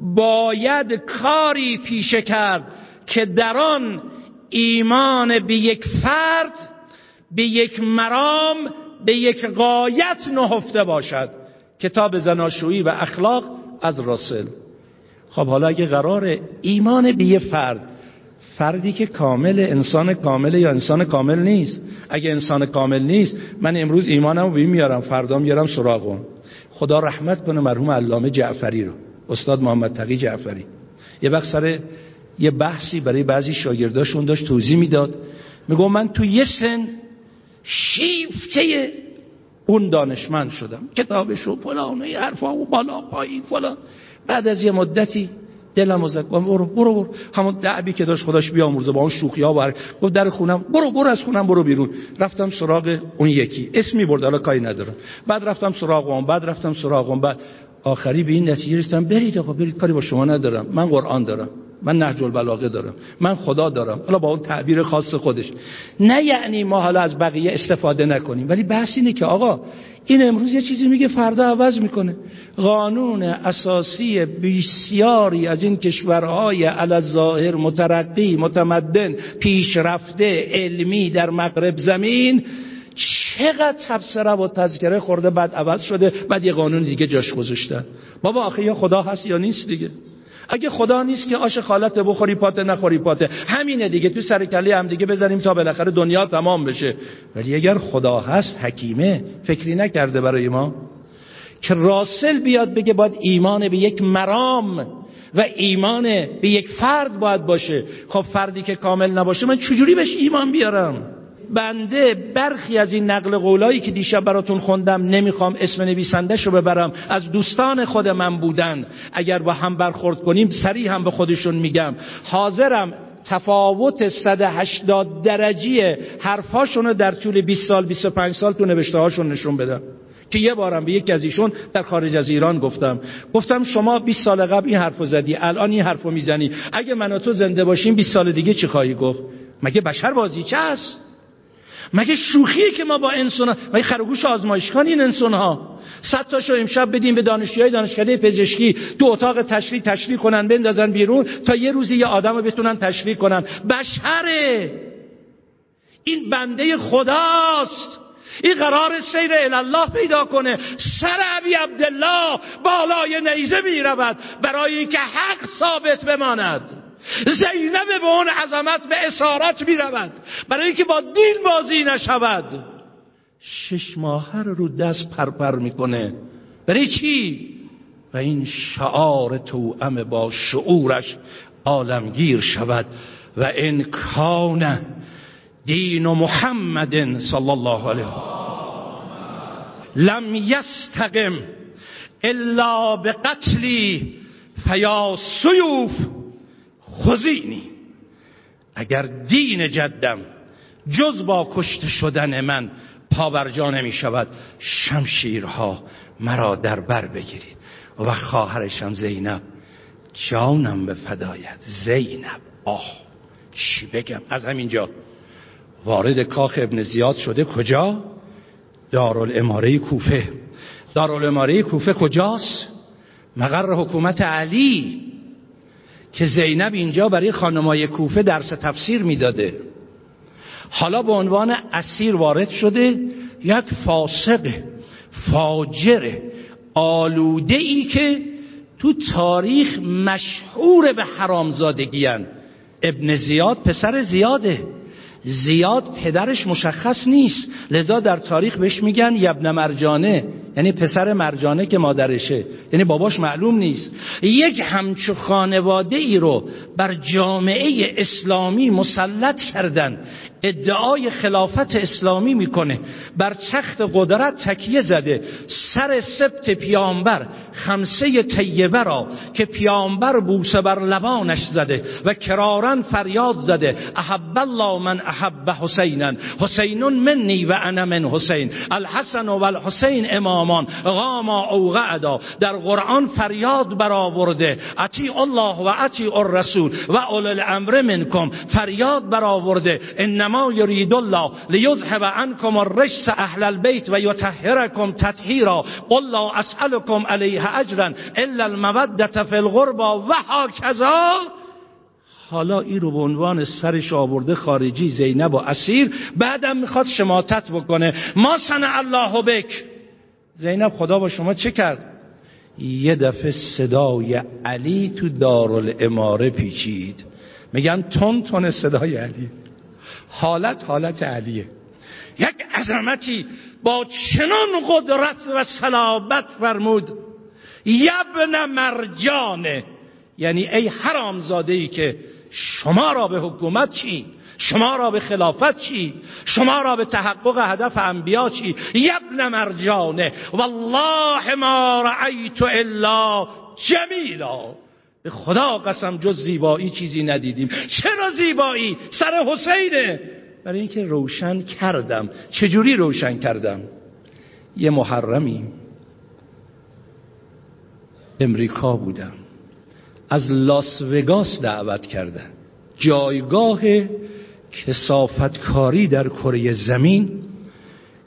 باید کاری پیشه کرد که در آن ایمان به یک فرد به یک مرام به یک قایت نهفته باشد. کتاب زناشویی و اخلاق از راسل. خب حالا اگه قرار ایمان به یه فرد فردی که کامل انسان کامل یا انسان کامل نیست. اگه انسان کامل نیست من امروز ایمانم رو میارم فردا میارم سراغم. خدا رحمت کنه مرحوم علامه جعفری رو. استاد محمد تقی جعفری. یه وقت سر یه بحثی برای بعضی شاگرداشون داشت توضیح می‌داد. میگو من تو یه سن شیفته اون دانشمند شدم. کتابش و فلان و حرفا و بالا پایین فلان. بعد از یه مدتی دلم زد. برو برو برو. همون دعبی که داشت خداش بیامرزه با اون شوخی ها بر گفت در خونم برو برو از خونم برو بیرون. رفتم سراغ اون یکی. اسمی برد حالا کاری ندارم. بعد رفتم سراغ اون بعد رفتم سراغ اون بعد آخری به این نتیجه رسیدم. برید آقا برید. کاری با شما ندارم. من قرآن دارم. من نهج البلاغه دارم. من خدا دارم. حالا با اون تعبیر خاص خودش. نه یعنی ما حالا از بقیه استفاده نکنیم. ولی بحث اینه که آقا این امروز یه چیزی میگه فردا عوض می‌کنه. قانون اساسی بسیاری از این کشورهای ظاهر مترقی متمدن پیشرفته علمی در مغرب زمین چقدر تبصره و تذکره خورده بعد عوض شده بعد یه قانون دیگه جاش گذاشتن. بابا آخه یا خدا هست یا نیست دیگه. اگه خدا نیست که آش خالت بخوری پاته نخوری پاته همینه دیگه تو سر کله هم دیگه بذاریم تا بالاخره دنیا تمام بشه. ولی اگر خدا هست حکیمه. فکری نکرده برای ما. که راسل بیاد بگه باید ایمان به یک مرام و ایمان به یک فرد باید باشه. خب فردی که کامل نباشه من چجوری بهش ایمان بیارم؟ بنده برخی از این نقل قولایی که دیشب براتون خوندم نمی‌خوام اسم نویسندش رو ببرم. از دوستان خود من بودن. اگر با هم برخورد کنیم سریع هم به خودشون میگم. حاضرم تفاوت 180 درجی حرفاشون رو در طول 20 سال 25 سال تو نوشته هاشون نشون بدم. که یه بارم به یکی از ایشون در خارج از ایران گفتم. گفتم شما 20 سال قبل این حرفو زدی الان این حرفو می‌زنی. اگه من و تو زنده باشیم 20 سال دیگه چی خواهی گفت؟ مگه بشر بازی چه است؟ مگه شوخیه که ما با انسان ها مگه خرگوش آزمایشگان این انسان ها صد تاشو امشب بدیم به دانشجوهای دانشکده پزشکی تو اتاق تشریح تشریح کنن بندازن بیرون تا یه روزی یه آدم رو بتونن تشریح کنن. بشره! این بنده خداست! این قرار سیر الله پیدا کنه. سر عبی عبدالله بالای نیزه می رود برای اینکه حق ثابت بماند. زینب به اون عظمت به اسارت می رود برای اینکه با دین بازی نشود. شش ماه رو دست پرپر می‌کنه. برای چی؟ و این شعار توأم با شعورش عالمگیر شود. و این کان دین محمد صلی الله علیه لم یستقم الا به قتلی فیا سیوف خزینی. اگر دین جدم جز با کشته شدن من پابرجا نمی شود شمشیرها مرا در بر بگیرید. و خواهرشم زینب جانم به فدایت. زینب آه چی بگم؟ از همینجا. وارد کاخ ابن زیاد شده کجا؟ دارالاماره کوفه. دارالاماره کوفه کجاست؟ مقر حکومت علی. که زینب اینجا برای خانمای کوفه درس تفسیر می‌داده. حالا به عنوان اسیر وارد شده یک فاسق فاجر آلوده ای که تو تاریخ مشهور به حرامزادگیان ابن زیاد پسر زیاده. زیاد پدرش مشخص نیست. لذا در تاریخ بهش میگن یبن مرجانه. یعنی پسر مرجانه که مادرشه. یعنی باباش معلوم نیست. یک همچو خانواده ای رو بر جامعه اسلامی مسلط کردن. ادعای خلافت اسلامی می‌کنه. بر چخت قدرت تکیه زده. سر سبت پیامبر خمسه طیبه را که پیامبر بوسه بر لبانش زده و کرارن فریاد زده. احب الله من احب حسینا. حسین منی و انا من حسین. الحسن و الحسین امامان. غاما او غعدا در قرآن فریاد برآورده. اتی الله و اتی الرسول و اول الامر منکم. فریاد برآورده. انما یرید الله لیذهب عنکم الرجس اهل البیت و یطهرکم تطهیرا قل لا اسالکم علیه اجرا الا المودة فی الغربا و هکذا حالا این رو به عنوان سرش آورده خارجی زینب و اسیر. بعدم می‌خواد شماتت بکنه. ما سن الله بک. زینب خدا با شما چه کرد؟ یه دفعه صدای علی تو دارالاماره پیچید. میگن تون تون صدای علی. حالت حالت علیه. یک عظمتی با چنان قدرت و صلابت فرمود یبن مرجانه یعنی ای حرامزاده ای که شما را به حکومت چی؟ شما را به خلافت چی؟ شما را به تحقق هدف انبیا چی؟ یبن مرجانه والله ما رأیت الا جمیلا. به خدا قسم جز زیبایی چیزی ندیدیم. چرا زیبایی؟ سر حسینه. برای اینکه روشن کردم. چجوری روشن کردم؟ یه محرمی. امریکا بودم. از لاس وگاس دعوت کردن. جایگاه کسافتکاری در کره زمین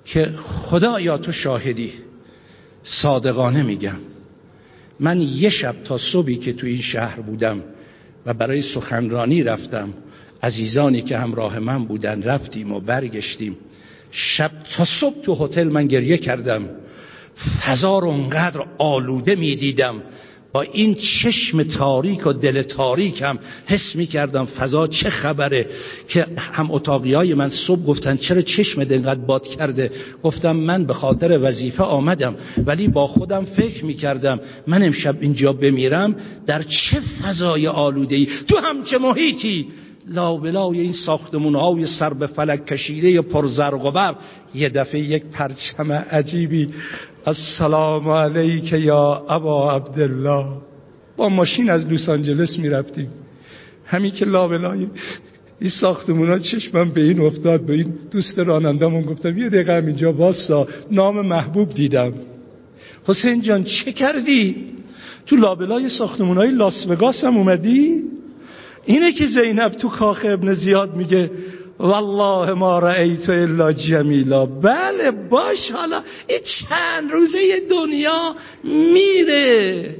که خدا یا تو شاهدی. صادقانه میگم. من یه شب تا صبحی که تو این شهر بودم و برای سخنرانی رفتم عزیزانی که همراه من بودن رفتیم و برگشتیم. شب تا صبح تو هتل من گریه کردم. فضا رو اونقدر آلوده می‌دیدم. با این چشم تاریک و دل تاریک هم حس می کردم فضا چه خبره که هم اتاقی های من صبح گفتن چرا چشم دنقدر باد کرده؟ گفتم من به خاطر وظیفه آمدم ولی با خودم فکر می کردم من امشب اینجا بمیرم در چه فضای آلوده ای تو همچه محیطی؟ لابلای این ساختمون های سر به فلک کشیده پرزرق و بر یه دفعه یک پرچم عجیبی السلام علیک یا ابا عبدالله با ماشین از لس آنجلس می رفتیم همین که لابلای این ساختمون ها چشمم به این افتاد به این دوست رانندمون گفتم یه دقیقه اینجا باسا نام محبوب دیدم حسین جان چه کردی؟ تو لابلای ساختمون های لاس وگاس هم اومدی؟ اینه که زینب تو کاخ ابن زیاد میگه والله ما رأیت الا جمیلا بله باش حالا این چند روزه دنیا میره.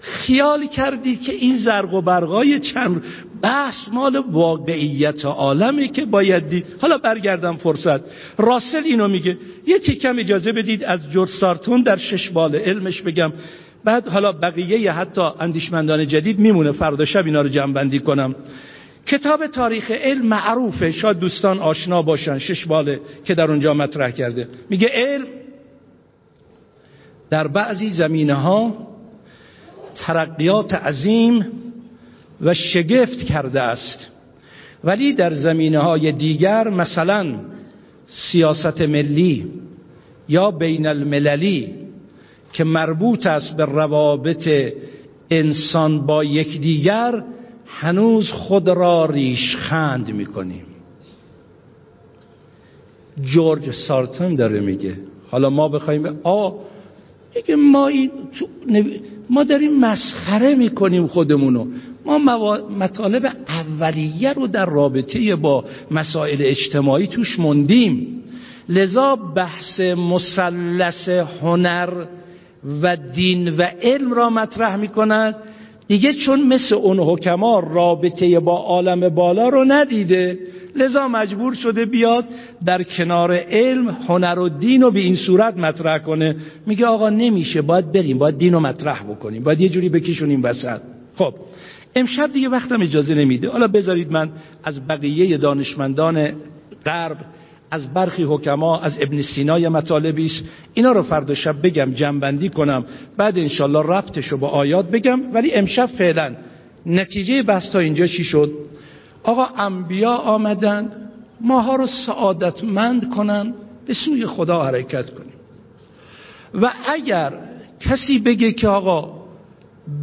خیال کردی که این زرق و برقای چند بحث مال واقعیت عالمه که باید دید. حالا برگردم فرصت. راسل اینو میگه. یه تیکم اجازه بدید از جورسارتون در شش بال علمش بگم. بعد حالا بقیه حتی اندیشمندان جدید میمونه. فردا شب اینا رو جمع بندی کنم. کتاب تاریخ علم معروفه. شاید دوستان آشنا باشن. شش باله که در اونجا مطرح کرده. میگه علم در بعضی زمینه ها ترقیات عظیم و شگفت کرده است. ولی در زمینه های دیگر مثلا سیاست ملی یا بین المللی که مربوط است به روابط انسان با یکدیگر هنوز خود را ریشخند می‌کنیم. جورج سارتن داره میگه. حالا ما بخوایم آ میگه ما این ما داریم مسخره می‌کنیم خودمونو. ما مطالب اولیه رو در رابطه با مسائل اجتماعی توش موندیم. لذا بحث مثلث هنر و دین و علم را مطرح می‌کند. دیگه چون مثل اون حکما رابطه با عالم بالا رو ندیده لذا مجبور شده بیاد در کنار علم هنر و دین رو به این صورت مطرح کنه. میگه آقا نمیشه باید بریم باید دین رو مطرح بکنیم باید یه جوری بکشونیم وسط. خب امشب دیگه وقتم اجازه نمیده. حالا بذارید من از بقیه دانشمندان غرب از برخی حکما از ابن سینا یا مطالبی اینا رو فردا شب بگم جنبندی کنم. بعد انشالله رفتش رو با آیات بگم ولی امشب فعلا. نتیجه بحث تا اینجا چی شد؟ آقا انبیا آمدن ماها رو سعادتمند کنن به سوی خدا حرکت کنیم. و اگر کسی بگه که آقا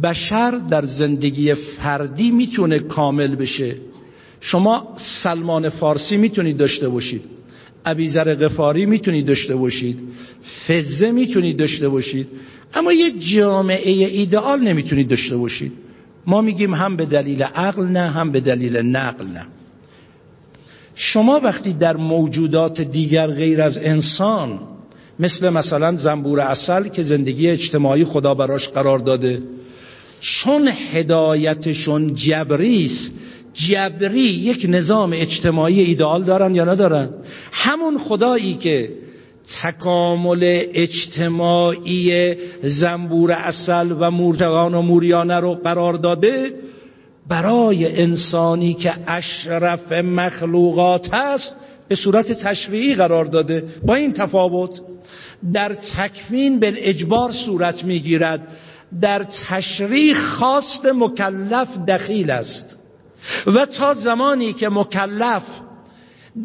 بشر در زندگی فردی می‌تونه کامل بشه شما سلمان فارسی می‌تونید داشته باشید. ابیزر غفاری می‌تونید داشته باشید. فزه می‌تونید داشته باشید. اما یه جامعه ایدئال نمی‌تونید داشته باشید. ما میگیم هم به دلیل عقل نه هم به دلیل نقل نه. شما وقتی در موجودات دیگر غیر از انسان مثل مثلا زنبور اصل که زندگی اجتماعی خدا براش قرار داده چون هدایتشون جبریست جبری یک نظام اجتماعی ایدئال دارن یا ندارن؟ همون خدایی که تکامل اجتماعی زنبور اصل و مورتگان و موریانه رو قرار داده برای انسانی که اشرف مخلوقات هست به صورت تشریعی قرار داده. با این تفاوت در تکوین به اجبار صورت می‌گیرد. در تشریح خواست مکلف دخیل است. و تا زمانی که مکلف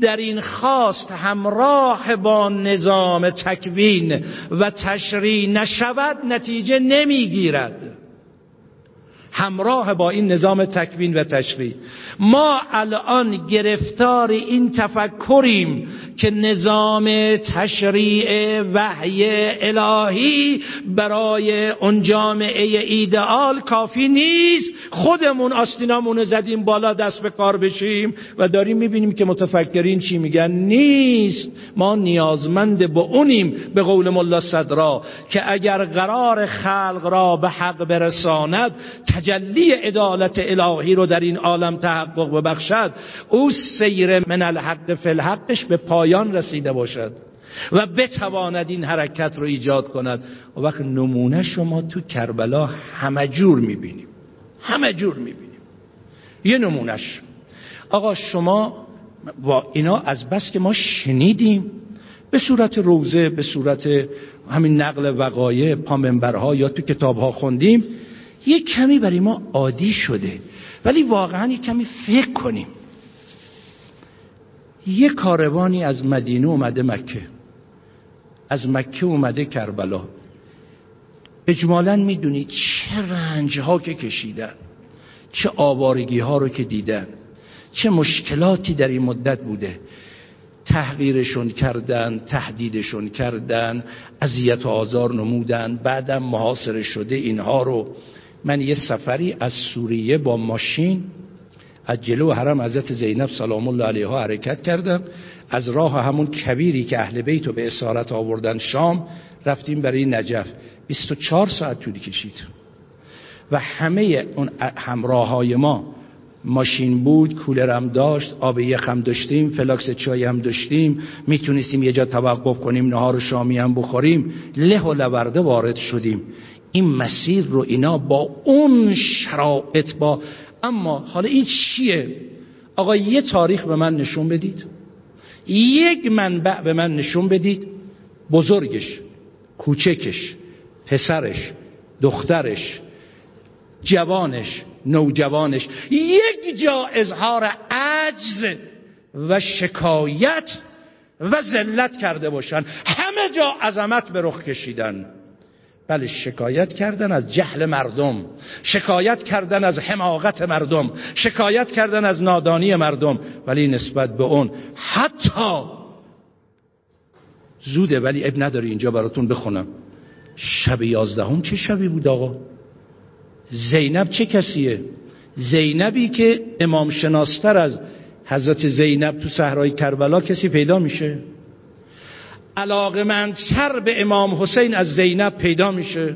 در این خواست همراه با نظام تکوین و تشریع نشود نتیجه نمی‌گیرد. همراه با این نظام تکوین و تشریع. ما الان گرفتار این تفکریم که نظام تشریع وحی الهی برای اون جامعه ایدئال کافی نیست. خودمون آستینامونو زدیم بالا دست به کار بشیم و داریم می‌بینیم که متفکرین چی میگن؟ نیست. ما نیازمند به اونیم به قول ملا صدرا که اگر قرار خلق را به حق برساند تجلی عدالت الهی رو در این عالم تحقق ببخشد. او سیر من الحق فی الحقش به پایان رسیده باشد و بتواند این حرکت رو ایجاد کند. و وقت نمونه شما تو کربلا همه جور می‌بینیم. همه جور می‌بینیم. یه نمونهش. آقا شما با اینا از بس که ما شنیدیم به صورت روزه به صورت همین نقل وقایع پامنبرها یا تو کتابها خوندیم یه کمی برای ما عادی شده. ولی واقعا یه کمی فکر کنیم. یه کاروانی از مدینه اومده مکه. از مکه اومده کربلا. اجمالا می‌دونید چه رنج ها که کشیدن چه آوارگی ها رو که دیدن چه مشکلاتی در این مدت بوده. تحقیرشون کردن تهدیدشون کردن اذیت و آزار نمودن بعدم محاصره شده اینها رو. من یه سفری از سوریه با ماشین از جلو حرم حضرت زینب سلام الله علیها حرکت کردم. از راه همون کبیری که اهل بیت رو به اسارت آوردن شام رفتیم برای نجف. 24 ساعت طول کشید. و همه اون همراه های ما ماشین بود کولرم داشت آب یخم داشتیم فلاکس چای هم داشتیم. می‌تونستیم یه جا توقف کنیم نهار و شامی هم بخوریم. له و لورده وارد شدیم. این مسیر رو اینا با اون شرایط با اما حالا این چیه؟ آقا یه تاریخ به من نشون بدید. یک منبع به من نشون بدید. بزرگش کوچکش پسرش دخترش جوانش نوجوانش. یک جا اظهار عجز و شکایت و ذلت کرده باشن. همه جا عظمت به رخ کشیدن. بله شکایت کردن از جهل مردم شکایت کردن از حماقت مردم شکایت کردن از نادانی مردم ولی نسبت به اون حتی زوده ولی اب نداری اینجا براتون بخونم. شب یازدهم چه شبی بود آقا؟ زینب چه کسیه؟ زینبی که امام شناستر از حضرت زینب تو صحرای کربلا کسی پیدا میشه؟ علاقه من سر به امام حسین از زینب پیدا میشه.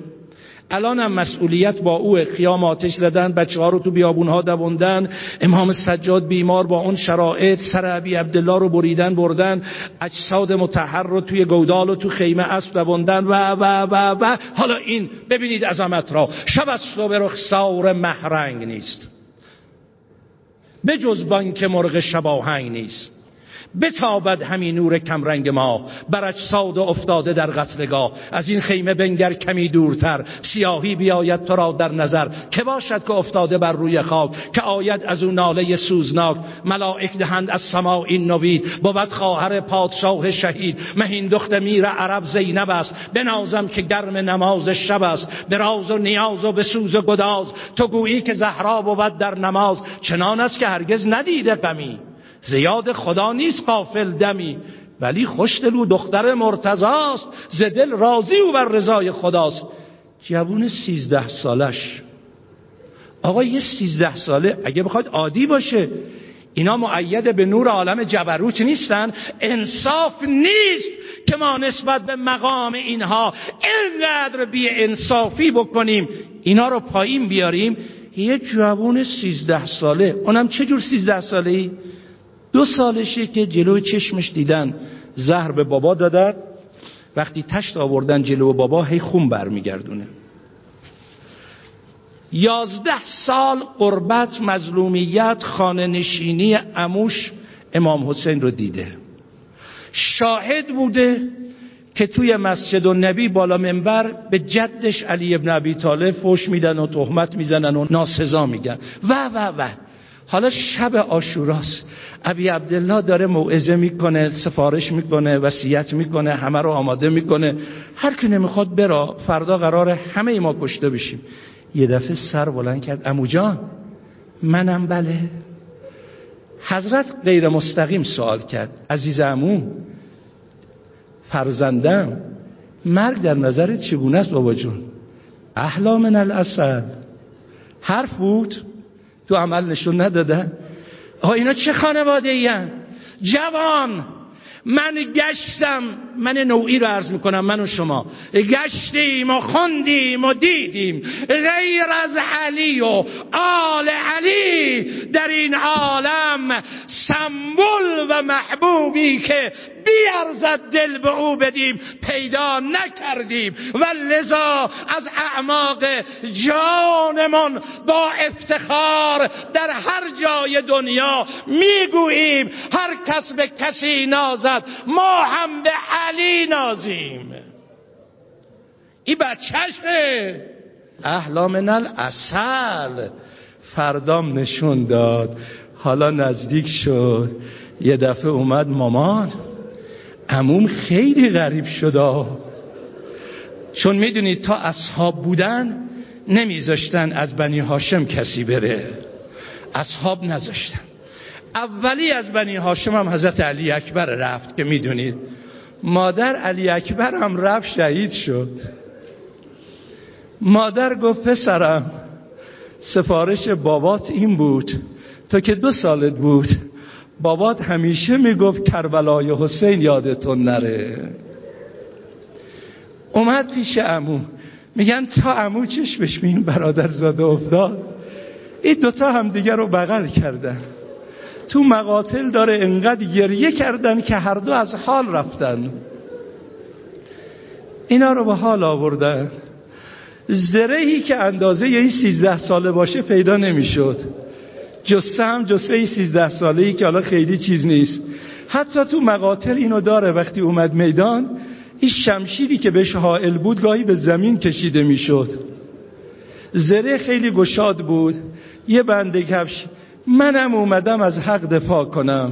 الان هم مسئولیت با او خیام آتش زدن بچه ها رو تو بیابون ها دووندن امام سجاد بیمار با اون شرایط سر عبی عبدالله رو بریدن بردن اجساد متحر رو توی گودال و تو خیمه اسب دووندن و و و و. حالا این ببینید عظمت را. شب از صبح رخسار محرنگ نیست. به جز بانک مرغ شباهنگ نیست. بتابد همین نور کمرنگ ما. بر اجساد افتاده در قتلگاه از این خیمه بنگر کمی دورتر. سیاهی بیاید تو را در نظر. که باشد که افتاده بر روی خاک. که آید از اون ناله سوزناک. ملائک دهند از سما این نوید. بود خواهر پادشاه شهید. مهین دخت میر عرب زینب است. بنازم که گرم نماز شب است. به راز و نیاز و به سوز و گداز. تو گویی که زهرا بود در نماز. چنان است که هرگز ندیده غمی. زیاد خدا نیست قافل دمی ولی خوشدل دختر مرتضاست زدل راضی او بر رضای خداست. جوون سیزده سالش. آقا یه سیزده ساله اگه بخواد عادی باشه. اینا معید به نور عالم جبروت نیستن. انصاف نیست که ما نسبت به مقام اینها اینقدر بی انصافی بکنیم. اینا رو پایین بیاریم. یه جوون سیزده ساله. اونم چه جور سیزده ساله ای؟ دو سالشه که جلوی چشمش دیدن زهر به بابا دادن وقتی تشت آوردن جلو بابا هی خون برمیگردونه. یازده سال قربت مظلومیت خانه نشینی اموش امام حسین رو دیده. شاهد بوده که توی مسجد و نبی بالا منبر به جدش علی ابن ابی طالب فوش میدن و تهمت می‌زنن و ناسزا میگن. و و و. حالا شب آشوراست. ابی عبدالله داره موعظه می‌کنه سفارش می‌کنه وصیت می‌کنه همه رو آماده می‌کنه. هر که نمی‌خواد برا فردا قرار همه ما کشته بشیم. یه دفعه سر بلند کرد امو جان منم بله. حضرت غیر مستقیم سوال کرد عزیز امو فرزندم مرگ در نظرت چگونه است بابا جون؟ احلا من الاسد. حرف بود؟ تو عمل نشون ندادن آه اینا چه خانواده این جوان من گشتم من نوعی رو عرض می‌کنم من و شما. گشتیم و خوندیم و دیدیم. غیر از علی و آل علی در این عالم سمبل و محبوبی که بیارزد دل به او بدیم پیدا نکردیم. و لذا از اعماق جانمان با افتخار در هر جای دنیا می‌گوییم هر کس به کسی نازد ما هم به علی نازیم. این بچهشه احلام اصل فردام نشون داد. حالا نزدیک شد. یه دفعه اومد مامان. عموم خیلی غریب شده چون می‌دونید تا اصحاب بودن نمیذاشتن از بنی هاشم کسی بره. اصحاب نذاشتن. اولی از بنی هاشم هم حضرت علی اکبر رفت که می‌دونید مادر علی اکبر هم رفت شهید شد. مادر گفت پسرم سفارش بابات این بود تا که دو سالت بود. بابات همیشه می‌گفت کربلای حسین یادتون نره. اومد پیش امو میگن تا امو چشمش به این برادر زاده افتاد. این دوتا هم دیگر رو بغل کردن. تو مقاتل داره انقدر گریه کردن که هر دو از حال رفتن. اینا رو به حال آوردن. زرهی که اندازه این سیزده ساله باشه پیدا نمی‌شد. جسه هم جسه ای سیزده ساله ای که حالا خیلی چیز نیست. حتی تو مقاتل اینو داره وقتی اومد میدان این شمشیری که بهش حائل بود گاهی به زمین کشیده می‌شد. زره خیلی گشاد بود. یه بنده کفش منم اومدم از حق دفاع کنم.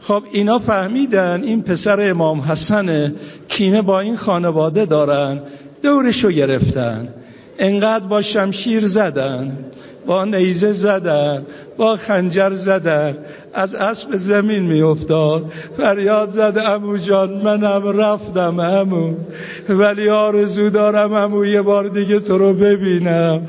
خب اینا فهمیدن این پسر امام حسن کینه با این خانواده دارن دورشو گرفتن. انقدر با شمشیر زدن با نیزه زدن با خنجر زدن. از اسب زمین می افتاد فریاد زد امو جان منم رفتم امو. ولی آرزو دارم امو یه بار دیگه تو رو ببینم.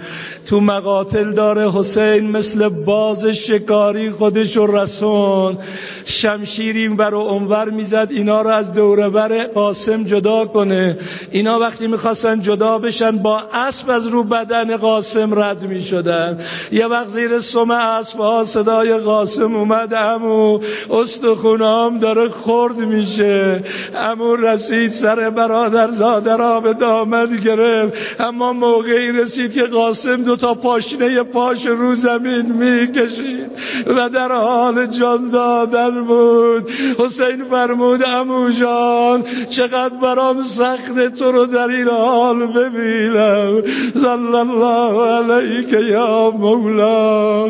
تو مقاتل داره حسین مثل باز شکاری خودش رو رسون. شمشیر این بر و می‌زد اینا رو از دوربر قاسم جدا کنه. اینا وقتی می‌خواستن جدا بشن با اسب از رو بدن قاسم رد می‌شدن. یه وقت زیر سم اسب ها صدای قاسم اومد. امو استخونام داره خورد میشه. امو رسید سر برادر زاده را به دامن گرفت. اما موقعی رسید که قاسم دو تا پاشنه پاش رو زمین می‌کشید و در حال جان دادن بود. حسین فرمود امو جان چقدر برام سخت تو رو در این حال ببینم. صلی الله علیک یا مولا.